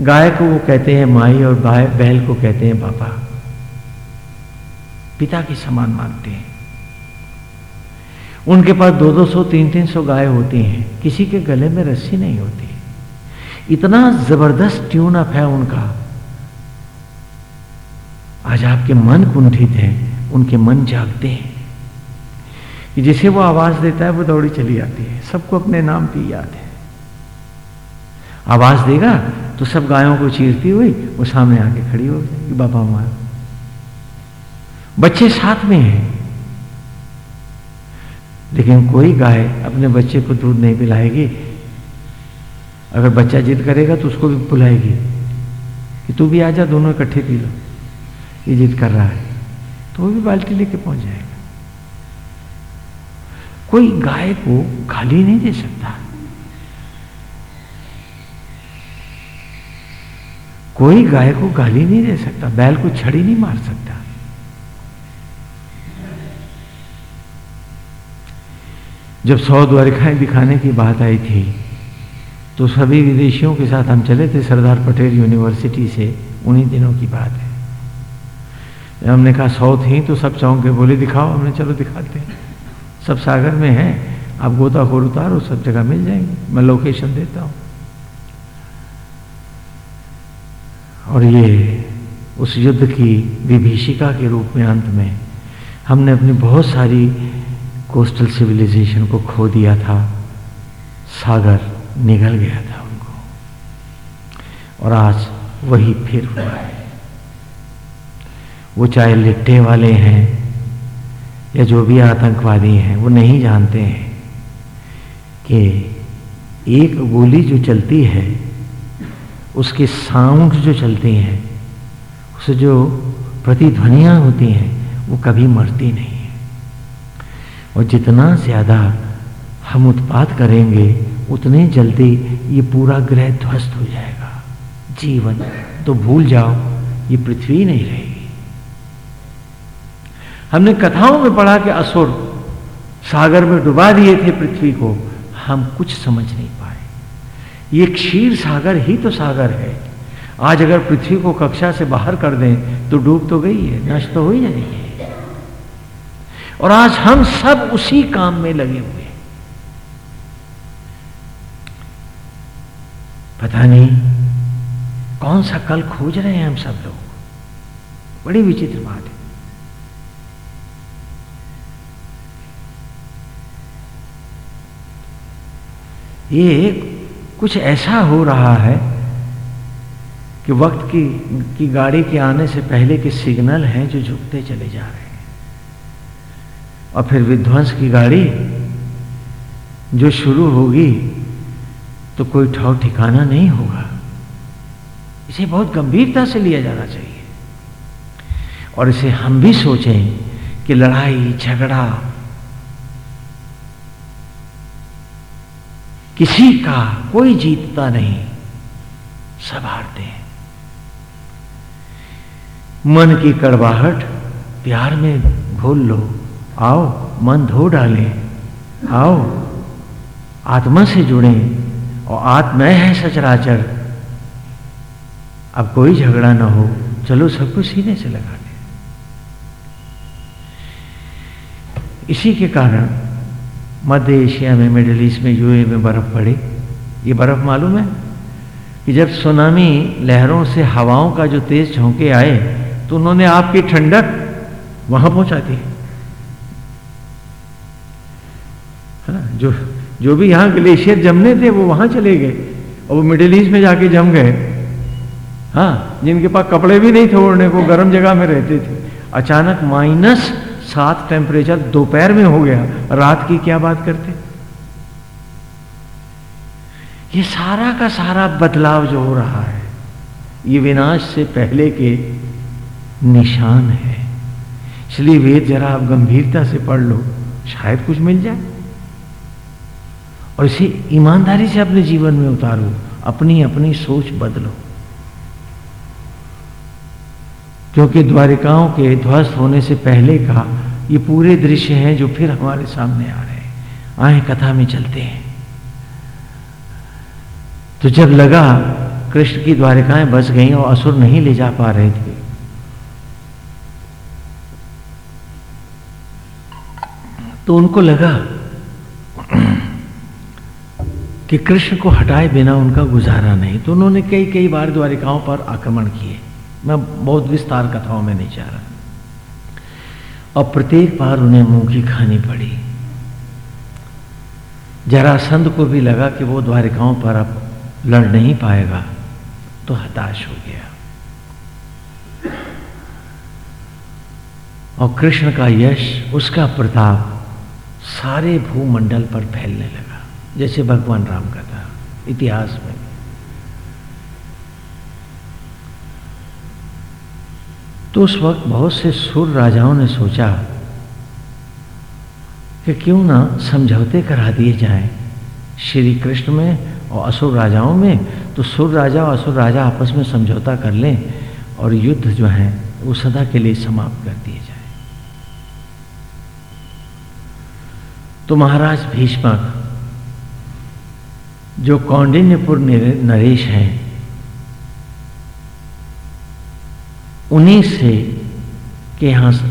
गाय को वो कहते हैं माई और बैल को कहते हैं बाबा। पिता के समान मानते हैं। उनके पास दो दो सौ, तीन तीन सौ गाय होती हैं। किसी के गले में रस्सी नहीं होती। इतना ज़बरदस्त ट्यून अप है उनका। आज आपके मन कुंठित हैं, उनके मन जागते हैं। जिसे वो आवाज़ देता है, वो दौड़ी चली आती है। सबको अपने नाम की याद है। आवाज़ देगा तो सब गायों को चीरती हुई, वो सामने आके खड़ी हो जाएगी बाबा मार बच्चे साथ में हैं। लेकिन कोई गाय अपने बच्चे को दूध नहीं पिलाएगी। अगर बच्चा जिद करेगा तो उसको भी बुलाएगी, कि तू भी आ जा दोनों इकट्ठे पी लो। ये जिद कर रहा है। तो वो भी बाल्टी लेके पहुँच जाएगा। कोई गाय को खाली नहीं दे सकता। कोई गाय को गाली नहीं दे सकता, बैल को छड़ी नहीं मार सकता। जब सौ द्वारिकाएँ दिखाने की बात आई थी तो सभी विदेशियों के साथ हम चले थे सरदार पटेल यूनिवर्सिटी से, उन्हीं दिनों की बात है। हमने कहा, सौ थी तो सब चौंक के बोले, दिखाओ, हमने चलो दिखाते हैं। सब सागर में है, आप गोताखोर उतारो, सब जगह मिल जाएँगे, मैं लोकेशन देता हूँ। और ये उस युद्ध की विभीषिका के रूप में अंत में हमने अपनी बहुत सारी कोस्टल सिविलाइजेशन को खो दिया था। सागर निगल गया था उनको। और आज वही फिर हुआ है। वो चाहे लिट्टे वाले हैं या जो भी आतंकवादी हैं, वो नहीं जानते हैं कि एक गोली जो चलती है उसके साउंड जो चलते हैं, उसे जो प्रतिध्वनियाँ होती हैं, वो कभी मरती नहीं है। और जितना ज़्यादा हम उत्पाद करेंगे, उतने जल्दी ये पूरा ग्रह ध्वस्त हो जाएगा। जीवन तो भूल जाओ, ये पृथ्वी नहीं रहेगी। हमने कथाओं में पढ़ा कि असुर सागर में डुबा दिए थे पृथ्वी को, हम कुछ समझ नहीं ये क्षीर सागर ही तो सागर है। आज अगर पृथ्वी को कक्षा से बाहर कर दें तो डूब तो गई है, नष्ट तो हो ही। जाएगी और आज हम सब उसी काम में लगे हुए पता नहीं, कौन सा कल खोज रहे हैं हम सब लोग? बड़ी विचित्र बात है। ये कुछ ऐसा हो रहा है कि वक्त की की गाड़ी के आने से पहले के सिग्नल हैं जो झुकते चले जा रहे हैं। और फिर विध्वंस की गाड़ी जो शुरू होगी तो कोई ठाव ठिकाना नहीं होगा। इसे बहुत गंभीरता से लिया जाना चाहिए। और इसे हम भी सोचें कि लड़ाई, झगड़ा किसी का कोई जीतता नहीं। सब हारते हैं। मन की कड़वाहट, प्यार में घोल लो। आओ, मन धो डालें। आओ, आत्मा से जुड़े। और आत्मा है सचराचर। अब कोई झगड़ा ना हो। चलो सबको सीने से लगा दे इसी के कारण मध्य एशिया में, मिडिल ईस्ट में यूए में बर्फ़ पड़ी। ये बर्फ़ मालूम है कि जब सुनामी लहरों से हवाओं का जो तेज झोंके आए तो उन्होंने आपकी ठंडक वहाँ पहुँचा दी। है जो जो भी यहाँ ग्लेशियर जमने थे, वो वहाँ चले गए। और वो मिडिल ईस्ट में जाके जम गए। हाँ जिनके पास कपड़े भी नहीं थे ओढ़ने को गर्म जगह में रहते थे। अचानक माइनस सात टेम्परेचर दोपहर में हो गया। रात की क्या बात करते? ये सारा का सारा बदलाव जो हो रहा है, ये विनाश से पहले के निशान है। इसलिए वेद जरा आप गंभीरता से पढ़ लो, शायद कुछ मिल जाए। और इसे ईमानदारी से अपने जीवन में उतारो अपनी अपनी सोच बदलो। क्योंकि द्वारिकाओं के ध्वस्त होने से पहले का ये पूरे दृश्य हैं जो फिर हमारे सामने आ रहे हैं। आए कथा में चलते हैं। तो जब लगा, कृष्ण की द्वारिकाएँ बस गई और असुर नहीं ले जा पा रहे थे। तो उनको लगा कि कृष्ण को हटाए बिना उनका गुजारा नहीं। तो उन्होंने कई कई बार द्वारिकाओं पर आक्रमण किए। मैं बहुत विस्तार कथाओं में नहीं जा रहा। और प्रत्येक बार उन्हें की खानी पड़ी। जरासंध को भी लगा कि वो द्वारिकाओं पर अब लड़ नहीं पाएगा तो हताश हो गया। और कृष्ण का यश, उसका प्रताप सारे भूमंडल पर फैलने लगा, जैसे भगवान राम का था, इतिहास में। तो उस वक्त बहुत से सुर राजाओं ने सोचा कि क्यों ना समझौते करा दिए जाएँ। श्री कृष्ण में और असुर राजाओं में तो सुर राजा और असुर राजा आपस में समझौता कर लें और युद्ध जो है, वो सदा के लिए समाप्त कर दिए जाए। तो महाराज भीष्मक, जो कौंडिन्यपुर नरेश हैं उन्हीं से के यहाँ से,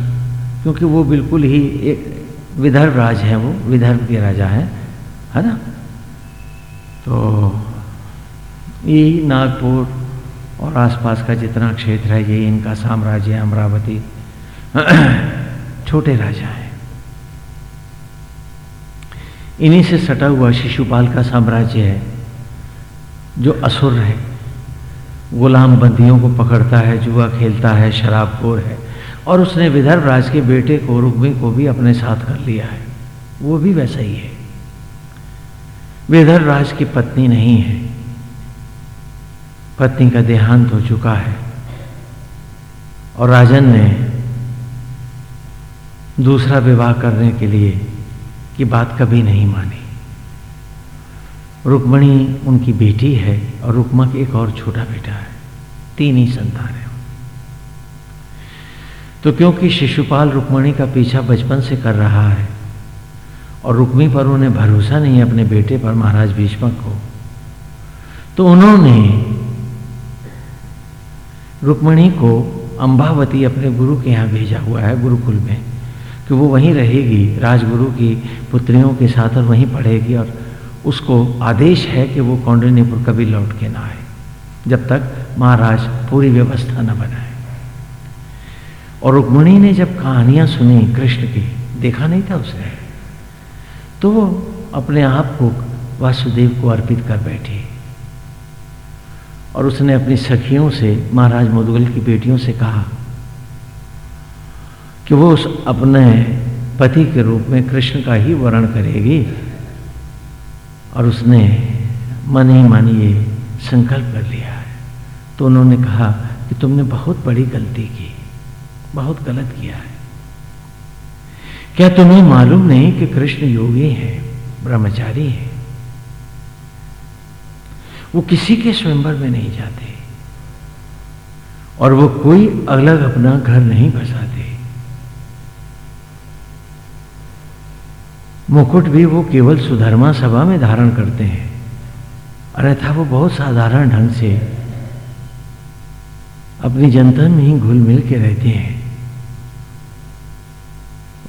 क्योंकि वो बिल्कुल ही एक विदर्भ राज है वो, विदर्भ के राजा है है ना? तो ये नागपुर और आसपास का जितना क्षेत्र है, ये इनका साम्राज्य है अमरावती, छोटे राजा है। इन्हीं से सटा हुआ शिशुपाल का साम्राज्य है, जो असुर है। गुलाम बंदियों को पकड़ता है, जुआ खेलता है शराबखोर है। और उसने विदर्भ राज के बेटे को रुक्मी को भी अपने साथ कर लिया है। वो भी वैसा ही है। विदर्भ राज की पत्नी नहीं है। पत्नी का देहांत हो चुका है। और राजन ने दूसरा विवाह करने के लिए की बात कभी नहीं मानी। रुक्मणी उनकी बेटी है और रुक्मा के एक और छोटा बेटा है। तीन ही संतान है। तो क्योंकि शिशुपाल रुक्मणी का पीछा बचपन से कर रहा है और रुक्मी पर उन्हें भरोसा नहीं है अपने बेटे पर महाराज भीष्मक को तो उन्होंने रुक्मणी को अंबावती अपने गुरु के यहाँ भेजा हुआ है गुरुकुल में, कि वो वहीं रहेगी, राजगुरु की पुत्रियों के साथ और वहीं पढ़ेगी और उसको आदेश है कि वो कौंडन्यपुर कभी लौट के ना आए, जब तक महाराज पूरी व्यवस्था न बनाए। और रुक्मणी ने जब कहानियाँ सुनी कृष्ण की, देखा नहीं था उसने? तो वो अपने आप को वासुदेव को अर्पित कर बैठी। और उसने अपनी सखियों से, महाराज मुदगल की बेटियों से कहा कि वो उस अपने पति के रूप में कृष्ण का ही वर्ण करेगी। और उसने मन ही मन ये संकल्प कर लिया है। तो उन्होंने कहा कि तुमने बहुत बड़ी गलती की, बहुत गलत किया है। क्या तुम्हें मालूम नहीं कि कृष्ण योगी है, ब्रह्मचारी है? वो किसी के स्वयंवर में नहीं जाते। और वो कोई अलग अपना घर नहीं बसाते। मुकुट भी वो केवल सुधर्मा सभा में धारण करते हैं। अन्यथा वो बहुत साधारण ढंग से। अपनी जनता में ही घुल मिल के रहते हैं।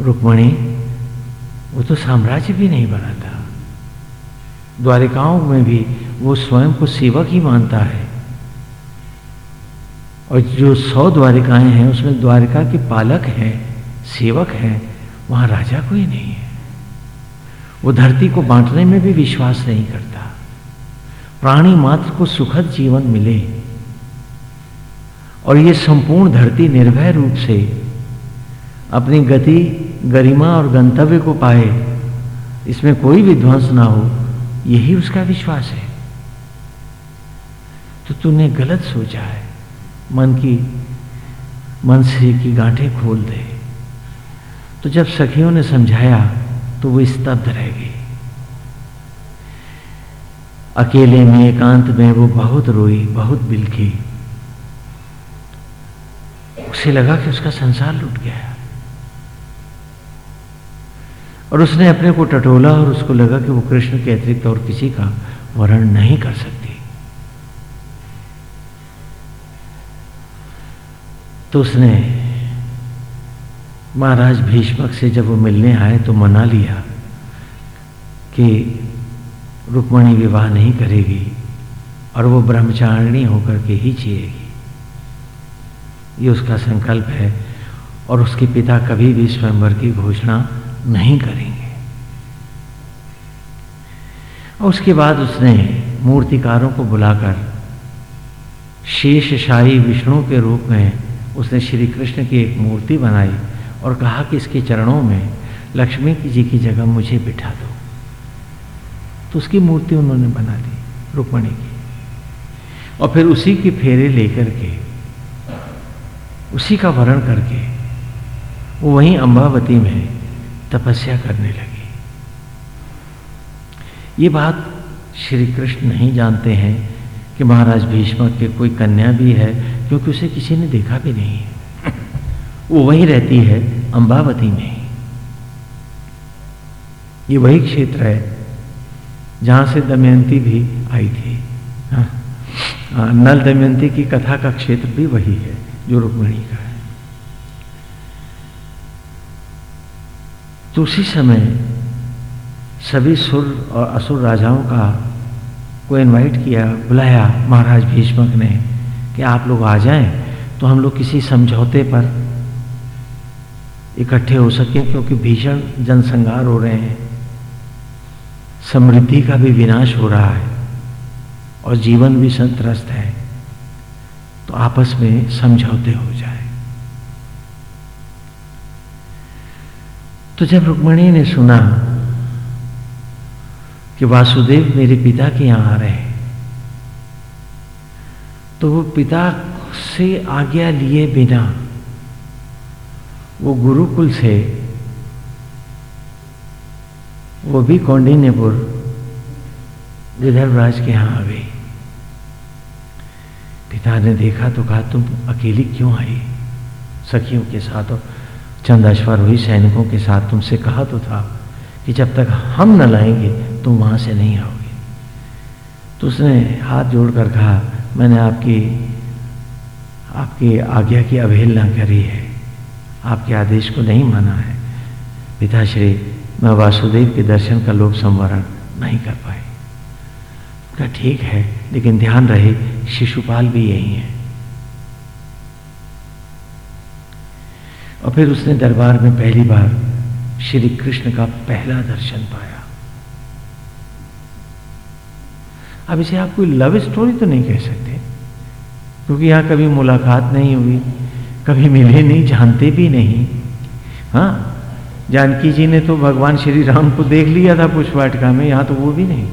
रुक्मणी, वो तो साम्राज्य भी नहीं बनाता द्वारिकाओं में भी वो स्वयं को सेवक ही मानता है। और जो सौ द्वारिकाएँ हैं, उसमें द्वारिका के पालक हैं, सेवक हैं, वहाँ राजा कोई नहीं है। वो धरती को बांटने में भी विश्वास नहीं करता। प्राणी मात्र को सुखद जीवन मिले। और ये संपूर्ण धरती निर्भय रूप से अपनी गति, गरिमा और गंतव्य को पाए, इसमें कोई विध्वंस ना हो, यही उसका विश्वास है। तो तूने गलत सोचा है। मन की, मन से की गांठें खोल दे। तो जब सखियों ने समझाया तो वो स्तब्ध रह गई। अकेले में एकांत में वो बहुत रोई, बहुत बिलखी। उसे लगा कि उसका संसार लूट गया और उसने अपने को टटोला और उसको लगा कि वो कृष्ण के अतिरिक्त और किसी का वर्ण नहीं कर सकती। तो उसने महाराज भीष्मक से जब वो मिलने आए तो मना लिया कि रुक्मणी विवाह नहीं करेगी और वो ब्रह्मचारिणी होकर के ही जिएगी। ये उसका संकल्प है और उसके पिता कभी भी स्वयंवर की घोषणा नहीं करेंगे। और उसके बाद उसने मूर्तिकारों को बुलाकर शेष शाही विष्णु के रूप में उसने श्री कृष्ण की एक मूर्ति बनाई। और कहा कि इसके चरणों में लक्ष्मी जी की जगह मुझे बिठा दो। तो उसकी मूर्ति उन्होंने बना ली रुक्मणी की। और फिर उसी के फेरे लेकर के, उसी का वर्ण करके, वो वहीं अंबावती में तपस्या करने लगी। ये बात श्री कृष्ण नहीं जानते हैं कि महाराज भीष्म के कोई कन्या भी है, क्योंकि उसे किसी ने देखा भी नहीं है। वो वही रहती है अंबावती में। ये वही क्षेत्र है जहाँ से दमयंती भी आई थी। हाँ, हाँ नल दमयंती की कथा का क्षेत्र भी वही है जो रुक्मणी का है। तो उसी समय सभी सुर और असुर राजाओं का को इनवाइट किया बुलाया महाराज भीष्मक ने कि आप लोग आ जाएँ तो हम लोग किसी समझौते पर इकट्ठे हो सके, क्योंकि भीषण जनसंहार हो रहे हैं। समृद्धि का भी विनाश हो रहा है और जीवन भी संतरस्त है। तो आपस में समझौते हो जाए। तो जब रुक्मणी ने सुना कि वासुदेव मेरे पिता के यहाँ आ रहे हैं तो वो पिता से आज्ञा लिए बिना वो गुरुकुल से, वो भी कौंडिन्यपुर, विदर्भराज के यहाँ आ गई पिता ने देखा तो कहा, तुम अकेली क्यों आई? सखियों के साथ और चंद हुई, सैनिकों के साथ तुमसे कहा तो था कि जब तक हम न लाएँगे, तुम वहाँ से नहीं आओगे। तो उसने हाथ जोड़कर कहा, मैंने आपकी आपकी आज्ञा की अवहेलना करी है। आपके आदेश को नहीं माना है। पिताश्री, मैं वासुदेव के दर्शन का लोक संवरण नहीं कर पाए का ठीक है, लेकिन ध्यान रहे, शिशुपाल भी यही है। और फिर उसने दरबार में पहली बार श्री कृष्ण का पहला दर्शन पाया। अब इसे आप कोई लव स्टोरी तो नहीं कह सकते, क्योंकि यहाँ कभी मुलाकात नहीं हुई। कभी मिले नहीं, जानते भी नहीं। हाँ जानकी जी ने तो भगवान श्री राम को देख लिया था पुष्पवाटिका में, यहाँ तो वो भी नहीं।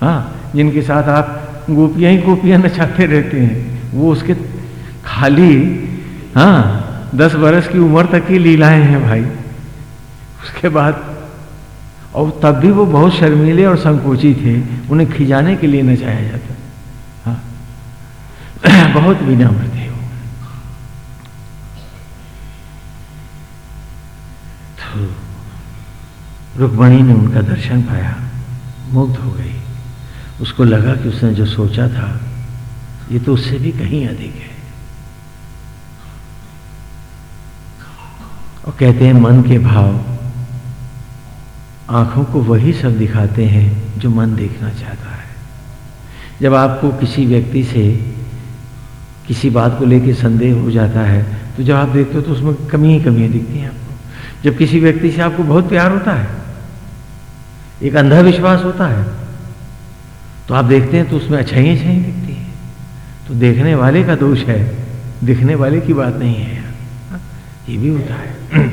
हाँ जिनके साथ आप गोपियाँ ही गोपियाँ नचाते रहते हैं, वो उसके खाली हाँ दस बरस की उम्र तक की लीलाएँ हैं भाई। उसके बाद, और तब भी वो बहुत शर्मीले और संकोची थे, उन्हें खिजाने के लिए नचाया जाता। बहुत विनम्र थे तो रुक्मणी ने उनका दर्शन पाया, मुग्ध हो गई। उसको लगा कि उसने जो सोचा था, ये तो उससे भी कहीं अधिक है। और कहते हैं, मन के भाव, आँखों को वही सब दिखाते हैं जो मन देखना चाहता है। जब आपको किसी व्यक्ति से किसी बात को लेकर संदेह हो जाता है। तो जब आप देखते हो तो उसमें कमी ही कमियाँ दिखती हैं आपको। जब किसी व्यक्ति से आपको बहुत प्यार होता है, एक अंधा विश्वास होता है तो आप देखते हैं तो उसमें अच्छाई अच्छाई दिखती है। तो देखने वाले का दोष है, दिखने वाले की बात नहीं है, ये भी होता है।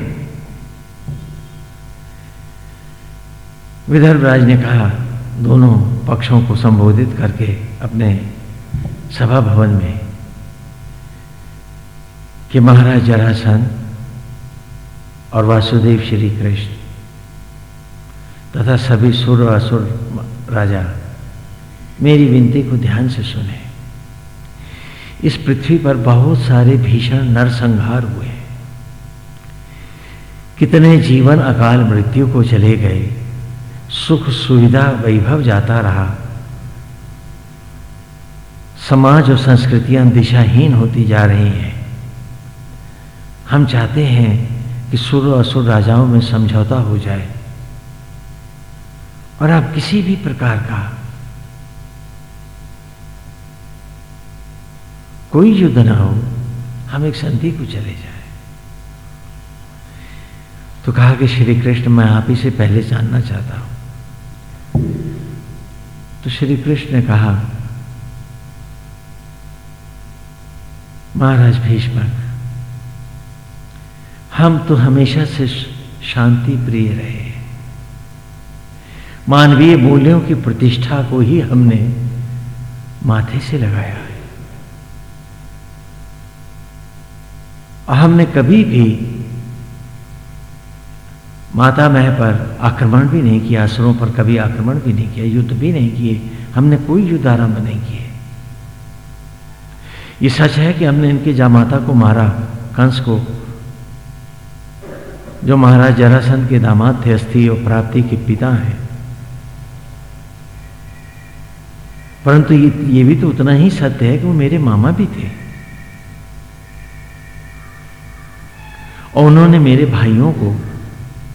विदर्भ राज ने कहा, दोनों पक्षों को संबोधित करके अपने सभा भवन में कि महाराज जरासन और वासुदेव श्री कृष्ण तथा सभी सुर असुर राजा मेरी विनती को ध्यान से सुने। इस पृथ्वी पर बहुत सारे भीषण नरसंहार हुए। कितने जीवन अकाल मृत्यु को चले गए, सुख सुविधा वैभव जाता रहा। समाज और संस्कृतियाँ दिशाहीन होती जा रही हैं। हम चाहते हैं कि सुर और असुर राजाओं में समझौता हो जाए। और आप किसी भी प्रकार का कोई युद्ध ना हो, हम एक संधि को चले जाए। तो कहा कि श्री कृष्ण मैं आप ही से पहले जानना चाहता हूँ। तो श्री कृष्ण ने कहा, महाराज भीष्म हम तो हमेशा से शांति प्रिय रहे मानवीय मूल्यों की प्रतिष्ठा को ही हमने माथे से लगाया है। और हमने कभी भी माता मह पर आक्रमण भी नहीं किया, असुरों पर कभी आक्रमण भी नहीं किया, युद्ध भी नहीं किए, हमने कोई युद्ध आरंभ नहीं किए। ये सच है कि हमने इनके जामाता को मारा, कंस को जो महाराज जरासंध के दामाद थे अस्थि और प्राप्ति के पिता हैं। परंतु ये, ये भी तो उतना ही सत्य है कि वो मेरे मामा भी थे। और उन्होंने मेरे भाइयों को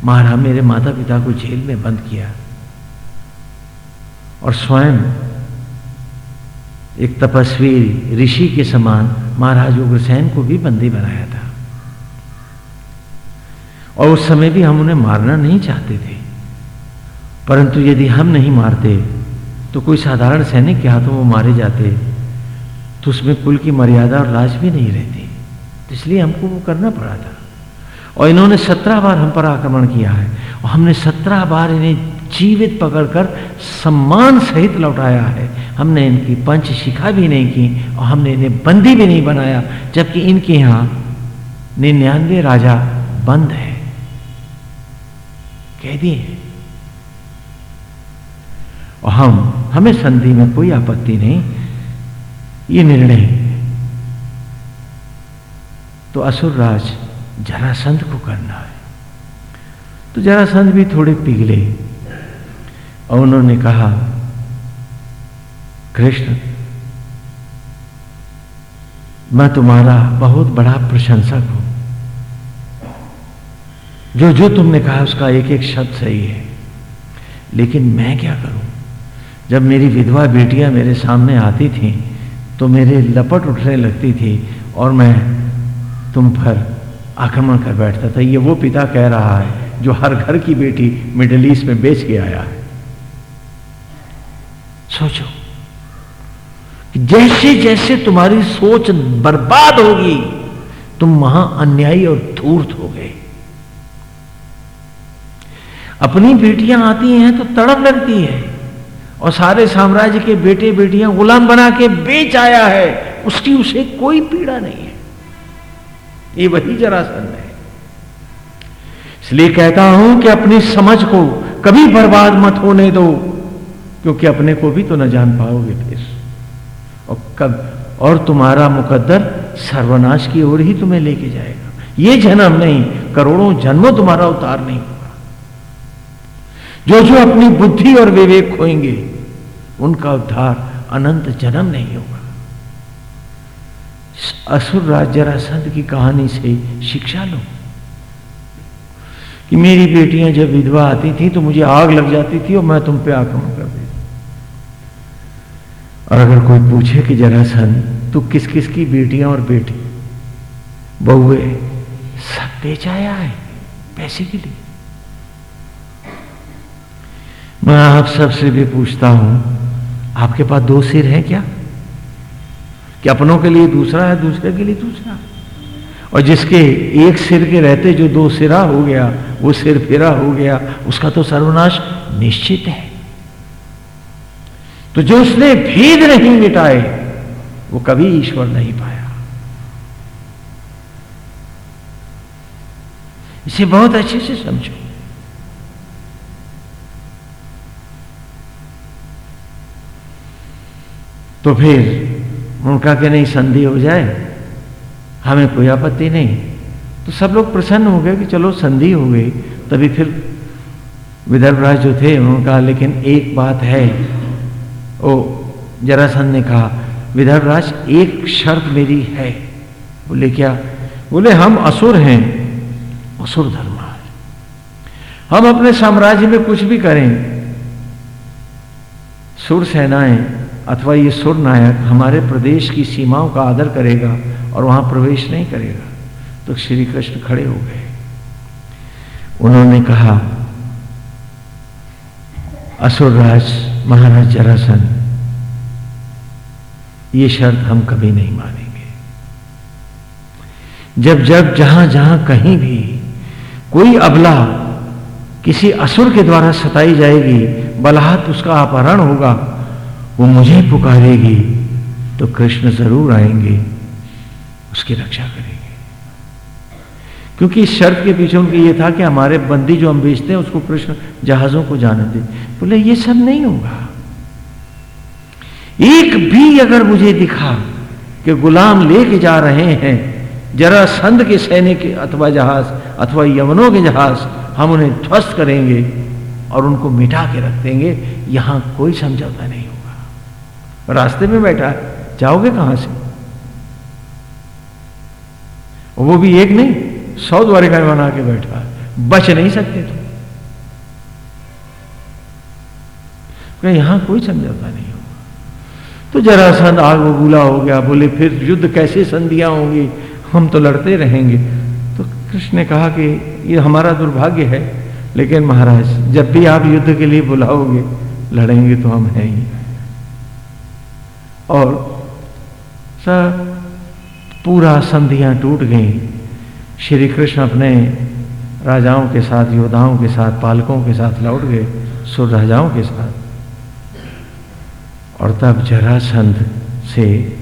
मारा मेरे माता पिता को जेल में बंद किया। और स्वयं एक तपस्वी ऋषि के समान महाराज उग्रसेन को भी बंदी बनाया था। और उस समय भी हम उन्हें मारना नहीं चाहते थे। परंतु यदि हम नहीं मारते तो कोई साधारण सैनिक के हाथों वो मारे जाते तो उसमें कुल की मर्यादा और लाज भी नहीं रहती। तो इसलिए हमको वो करना पड़ा था। और इन्होंने सत्रह बार हम पर आक्रमण किया है। और हमने सत्रह बार इन्हें जीवित पकड़कर सम्मान सहित लौटाया है। हमने इनकी पंच शिखा भी नहीं की और हमने इन्हें बंदी भी नहीं बनाया, जबकि इनके यहाँ निन्यानवे राजा बंद है। कैदी हैं। और हम, हमें संधि में कोई आपत्ति नहीं, ये निर्णय। तो असुर राज जरासंध को करना है। तो जरासंध भी थोड़े पिघले। और उन्होंने कहा, कृष्ण, मैं तुम्हारा बहुत बड़ा प्रशंसक हूँ। जो जो तुमने कहा उसका एक एक शब्द सही है। लेकिन मैं क्या करूँ? जब मेरी विधवा बेटियाँ मेरे सामने आती थी तो मेरे लपट उठने लगती थी और मैं तुम पर आक्रमण कर बैठता था। ये वो पिता कह रहा है जो हर घर की बेटी मिडल ईस्ट में बेच के आया है। सोचो जैसे जैसे तुम्हारी सोच बर्बाद होगी, तुम वहाँ अन्यायी और धूर्त हो गए। अपनी बेटियाँ आती हैं तो तड़प लगती है। और सारे साम्राज्य के बेटे बेटियाँ गुलाम बना के बेच आया है, उसकी उसे कोई पीड़ा नहीं है। ये वही जरासंध है। इसलिए कहता हूँ कि अपनी समझ को कभी बर्बाद मत होने दो, क्योंकि अपने को भी तो न जान पाओगे फिर। और कब? और तुम्हारा मुकद्दर सर्वनाश की ओर ही तुम्हें लेके जाएगा। ये जन्म नहीं, करोड़ों जन्मों तुम्हारा उतार नहीं। जो जो अपनी बुद्धि और विवेक खोएँगे, उनका उद्धार अनंत जन्म नहीं होगा। असुर राज जरासंध की कहानी से शिक्षा लो। कि मेरी बेटियाँ जब विधवा आती थी तो मुझे आग लग जाती थी और मैं तुम पे आक्रमण कर देती और अगर कोई पूछे कि जरासंध तू किस किस की बेटियाँ और बेटी? बहुए सब बेच आया है, पैसे के लिए। मैं आप सबसे भी पूछता हूँ, आपके पास दो सिर है क्या? कि अपनों के लिए दूसरा है, दूसरे के लिए दूसरा? और जिसके एक सिर के रहते जो दो सिरा हो गया, वो सिर फिरा हो गया, उसका तो सर्वनाश निश्चित है। तो जो उसने भेद नहीं मिटाए, वो कभी ईश्वर नहीं पाया। इसे बहुत अच्छे से समझो। तो फिर उनका के नहीं, संधि हो जाए? हमें कोई आपत्ति नहीं। तो सब लोग प्रसन्न हो गए कि चलो संधि हो गई। तभी फिर विदर्भराज जो थे, उन्होंने कहा, लेकिन एक बात है। ओ, जरासंध ने कहा विदर्भराज एक शर्त मेरी है। बोले, क्या? बोले, हम असुर हैं, असुर धर्म हम अपने साम्राज्य में कुछ भी करें, सुर सेनाएँ अथवा ये सुर नायक हमारे प्रदेश की सीमाओं का आदर करेगा और वहाँ प्रवेश नहीं करेगा। तो श्री कृष्ण खड़े हो गए। उन्होंने कहा, असुरराज, महाराज जरासन ये शर्त हम कभी नहीं मानेंगे। जब जब जहाँ जहाँ कहीं भी कोई अबला किसी असुर के द्वारा सताई जाएगी बलात् उसका अपहरण होगा वो मुझे पुकारेगी तो कृष्ण ज़रूर आएँगे, उसकी रक्षा करेंगे। क्योंकि इस शर्त के पीछे उनकी ये था कि हमारे बंदी जो हम बेचते हैं, उसको कृष्ण जहाजों को जाने दे। बोले, ये सब नहीं होगा। एक भी अगर मुझे दिखा कि गुलाम लेके जा रहे हैं, जरा संद के सैनिक अथवा जहाज़, अथवा यवनों के जहाज़, हम उन्हें ध्वस्त करेंगे और उनको मिटा के रख देंगे, यहाँ कोई समझौता नहीं। रास्ते में बैठा है, जाओगे कहाँ से? वो भी एक नहीं, सौ द्वारिकाएँ बना के बैठा है, बच नहीं सकते तुम। तो यहाँ कोई समझौता नहीं होगा तो जरासंध आग बबूला हो गया, बोले, फिर युद्ध कैसे संधियाँ होंगी? हम तो लड़ते रहेंगे। तो कृष्ण ने कहा कि ये हमारा दुर्भाग्य है, लेकिन महाराज, जब भी आप युद्ध के लिए बुलाओगे, लड़ेंगे तो हम हैं ही। और सब पूरा संधियाँ टूट गई। श्री कृष्ण अपने राजाओं के साथ, योद्धाओं के साथ, पालकों के साथ लौट गए, सुर राजाओं के साथ। और तब जरासंध से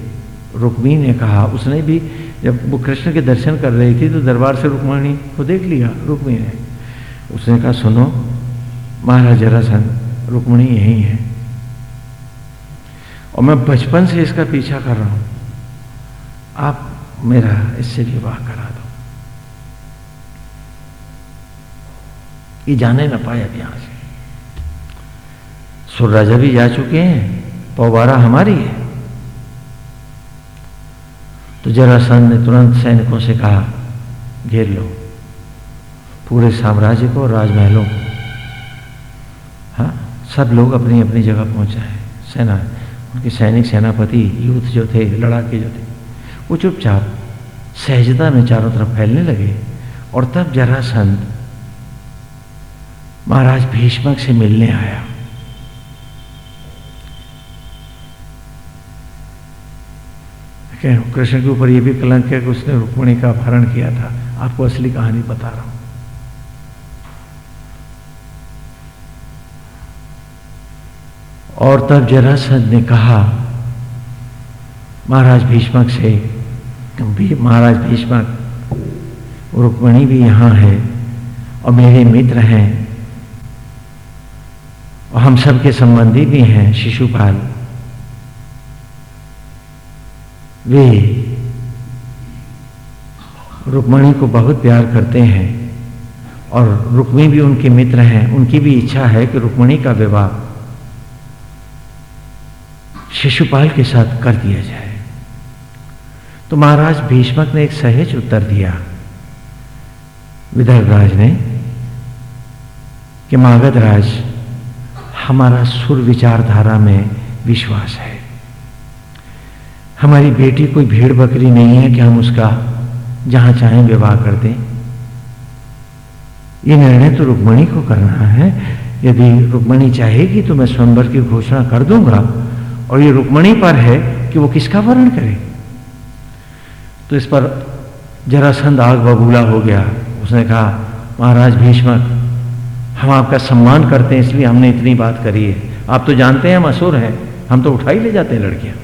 रुक्मी ने कहा, उसने भी जब वो कृष्ण के दर्शन कर रही थी तो दरबार से रुक्मणी को देख लिया रुक्मी ने। उसने कहा, सुनो, महाराज जरासन रुक्मणी यही है। और मैं बचपन से इसका पीछा कर रहा हूँ। आप मेरा इससे विवाह करा दो। ये जाने ना पाए अब यहाँ से। सुर राजा भी जा चुके हैं, पौबारा हमारी है। तो जरासन ने तुरंत सैनिकों से कहा, घेर लो। पूरे साम्राज्य को, राजमहलों को। हाँ सब लोग अपनी अपनी जगह पहुँचाए। सेना उनके सैनिक सेनापति, यूथ जो थे, लड़ाके जो थे, वो चुपचाप सहजता में चारों तरफ़ फैलने लगे और तब जरासंध महाराज भीष्मक से मिलने आया। कृष्ण के ऊपर यह भी कलंक है कि उसने रुक्मणी का अपहरण किया था। आपको असली कहानी बता रहा हूँ। और तब जरासंध ने कहा महाराज भीष्मक से भी, महाराज भीष्मक रुक्मणी भी यहाँ है और मेरे मित्र हैं और हम सबके संबंधी भी हैं शिशुपाल। वे रुक्मणी को बहुत प्यार करते हैं और रुक्मी भी उनके मित्र हैं। उनकी भी इच्छा है कि रुक्मणी का विवाह शिशुपाल के साथ कर दिया जाए। तो महाराज भीष्मक ने एक सहज उत्तर दिया। विदर्भराज ने कि मागध राज, हमारा सुर विचारधारा में विश्वास है। हमारी बेटी कोई भीड़ बकरी नहीं है कि हम उसका जहाँ चाहें विवाह कर दें। ये निर्णय तो रुक्मणी को करना है। यदि रुक्मणी चाहेगी तो मैं स्वयंवर की घोषणा कर दूँगा। और ये रुक्मणी पर है कि वो किसका वर्ण करे? तो इस पर जरासंध आग बबूला हो गया। उसने कहा, महाराज भीष्मक हम आपका सम्मान करते हैं, इसलिए हमने इतनी बात करी है। आप तो जानते हैं हम असुर हैं, हम तो उठा ही ले जाते हैं लड़कियाँ।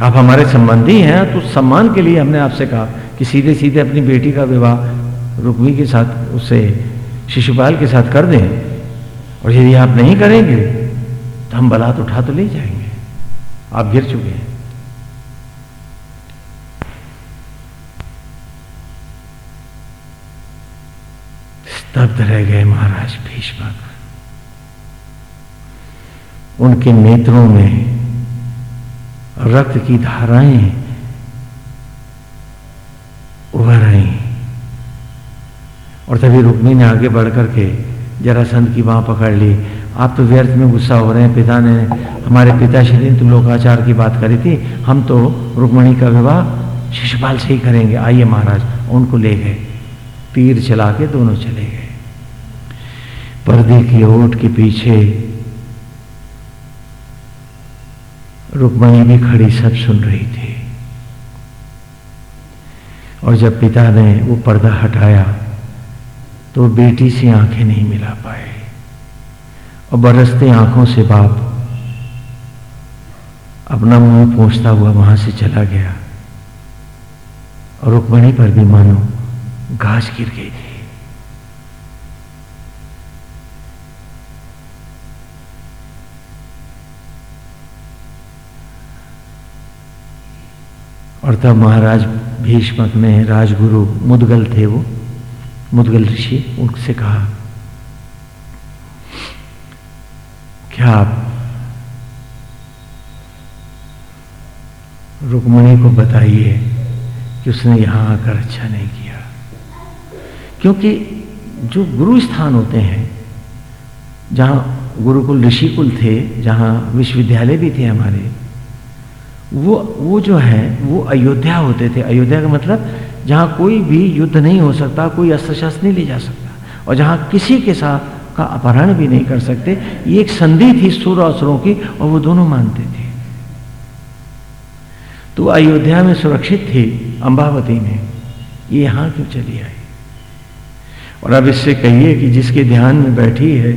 आप हमारे संबंधी हैं तो सम्मान के लिए हमने आपसे कहा कि सीधे सीधे अपनी बेटी का विवाह रुक्मी के साथ उससे शिशुपाल के साथ कर दें। और यदि आप नहीं करेंगे तो हम बलात् उठा तो ले जाएँगे। आप गिर चुके हैं। स्तब्ध रह गए महाराज भीष्मक उनके नेत्रों में रक्त की धाराएँ उभर रही। और तभी रुक्मी ने आगे बढ़ करके जरासंध की बाह पकड़ ली। आप तो व्यर्थ में गुस्सा हो रहे हैं, पिता ने हमारे पिताश्री ने तो लोकाचार की बात करी थी, हम तो रुक्मणी का विवाह शिशुपाल से ही करेंगे। आइए महाराज, उनको ले गए। तीर चला के दोनों चले गए। पर्दे की ओट के पीछे रुक्मणी भी खड़ी सब सुन रही थी। और जब पिता ने वो पर्दा हटाया तो बेटी से आँखें नहीं मिला पाए। और बरसते आँखों से बाप अपना मुँह पहुँचता हुआ वहाँ से चला गया। और रुक्मणी पर भी मानो घास गिर गई थी। और तब महाराज भीष्मक ने राजगुरु मुदगल थे वो। मुदगल ऋषि उनसे कहा क्या आप रुक्मणी को बताइए कि उसने यहाँ आकर अच्छा नहीं किया? क्योंकि जो गुरु स्थान होते हैं, जहाँ गुरुकुल ऋषिकुल थे, जहाँ विश्वविद्यालय भी थे हमारे, वो वो जो है, वो अयोध्या होते थे। अयोध्या का मतलब जहाँ कोई भी युद्ध नहीं हो सकता, कोई अस्त्र शस्त्र नहीं ले जा सकता, और जहाँ किसी के साथ का अपहरण भी नहीं कर सकते। ये एक संधि थी सुर असुरों की और वो दोनों मानते थे। तो अयोध्या में सुरक्षित थी अंबावती में। ये यहाँ क्यों चली आई? और अब इससे कहिए कि जिसके ध्यान में बैठी है,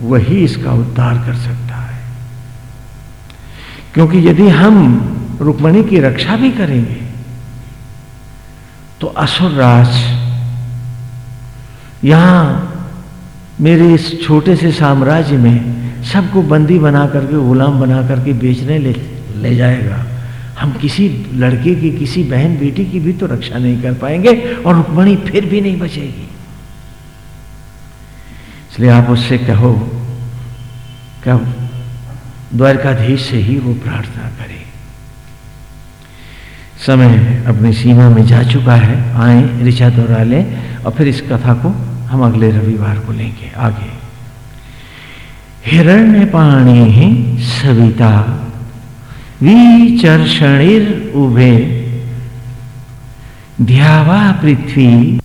वही इसका उद्धार कर सकता है। क्योंकि यदि हम रुक्मणी की रक्षा भी करेंगे तो असुर राज यहाँ मेरे इस छोटे से साम्राज्य में सबको बंदी बना करके, गुलाम बना करके बेचने ले ले जाएगा। हम किसी लड़के की, किसी बहन बेटी की भी तो रक्षा नहीं कर पाएँगे और रुक्मणी फिर भी नहीं बचेगी। इसलिए आप उससे कहो, कब द्वारकाधीश से ही वो प्रार्थना करे। समय अपनी सीमा में जा चुका है। आए ऋचा दोहरा लें और फिर इस कथा को हम अगले रविवार को लेंगे आगे। हिरण्य पाणी सविता विचर्षणिर उभे ध्यावा पृथ्वी।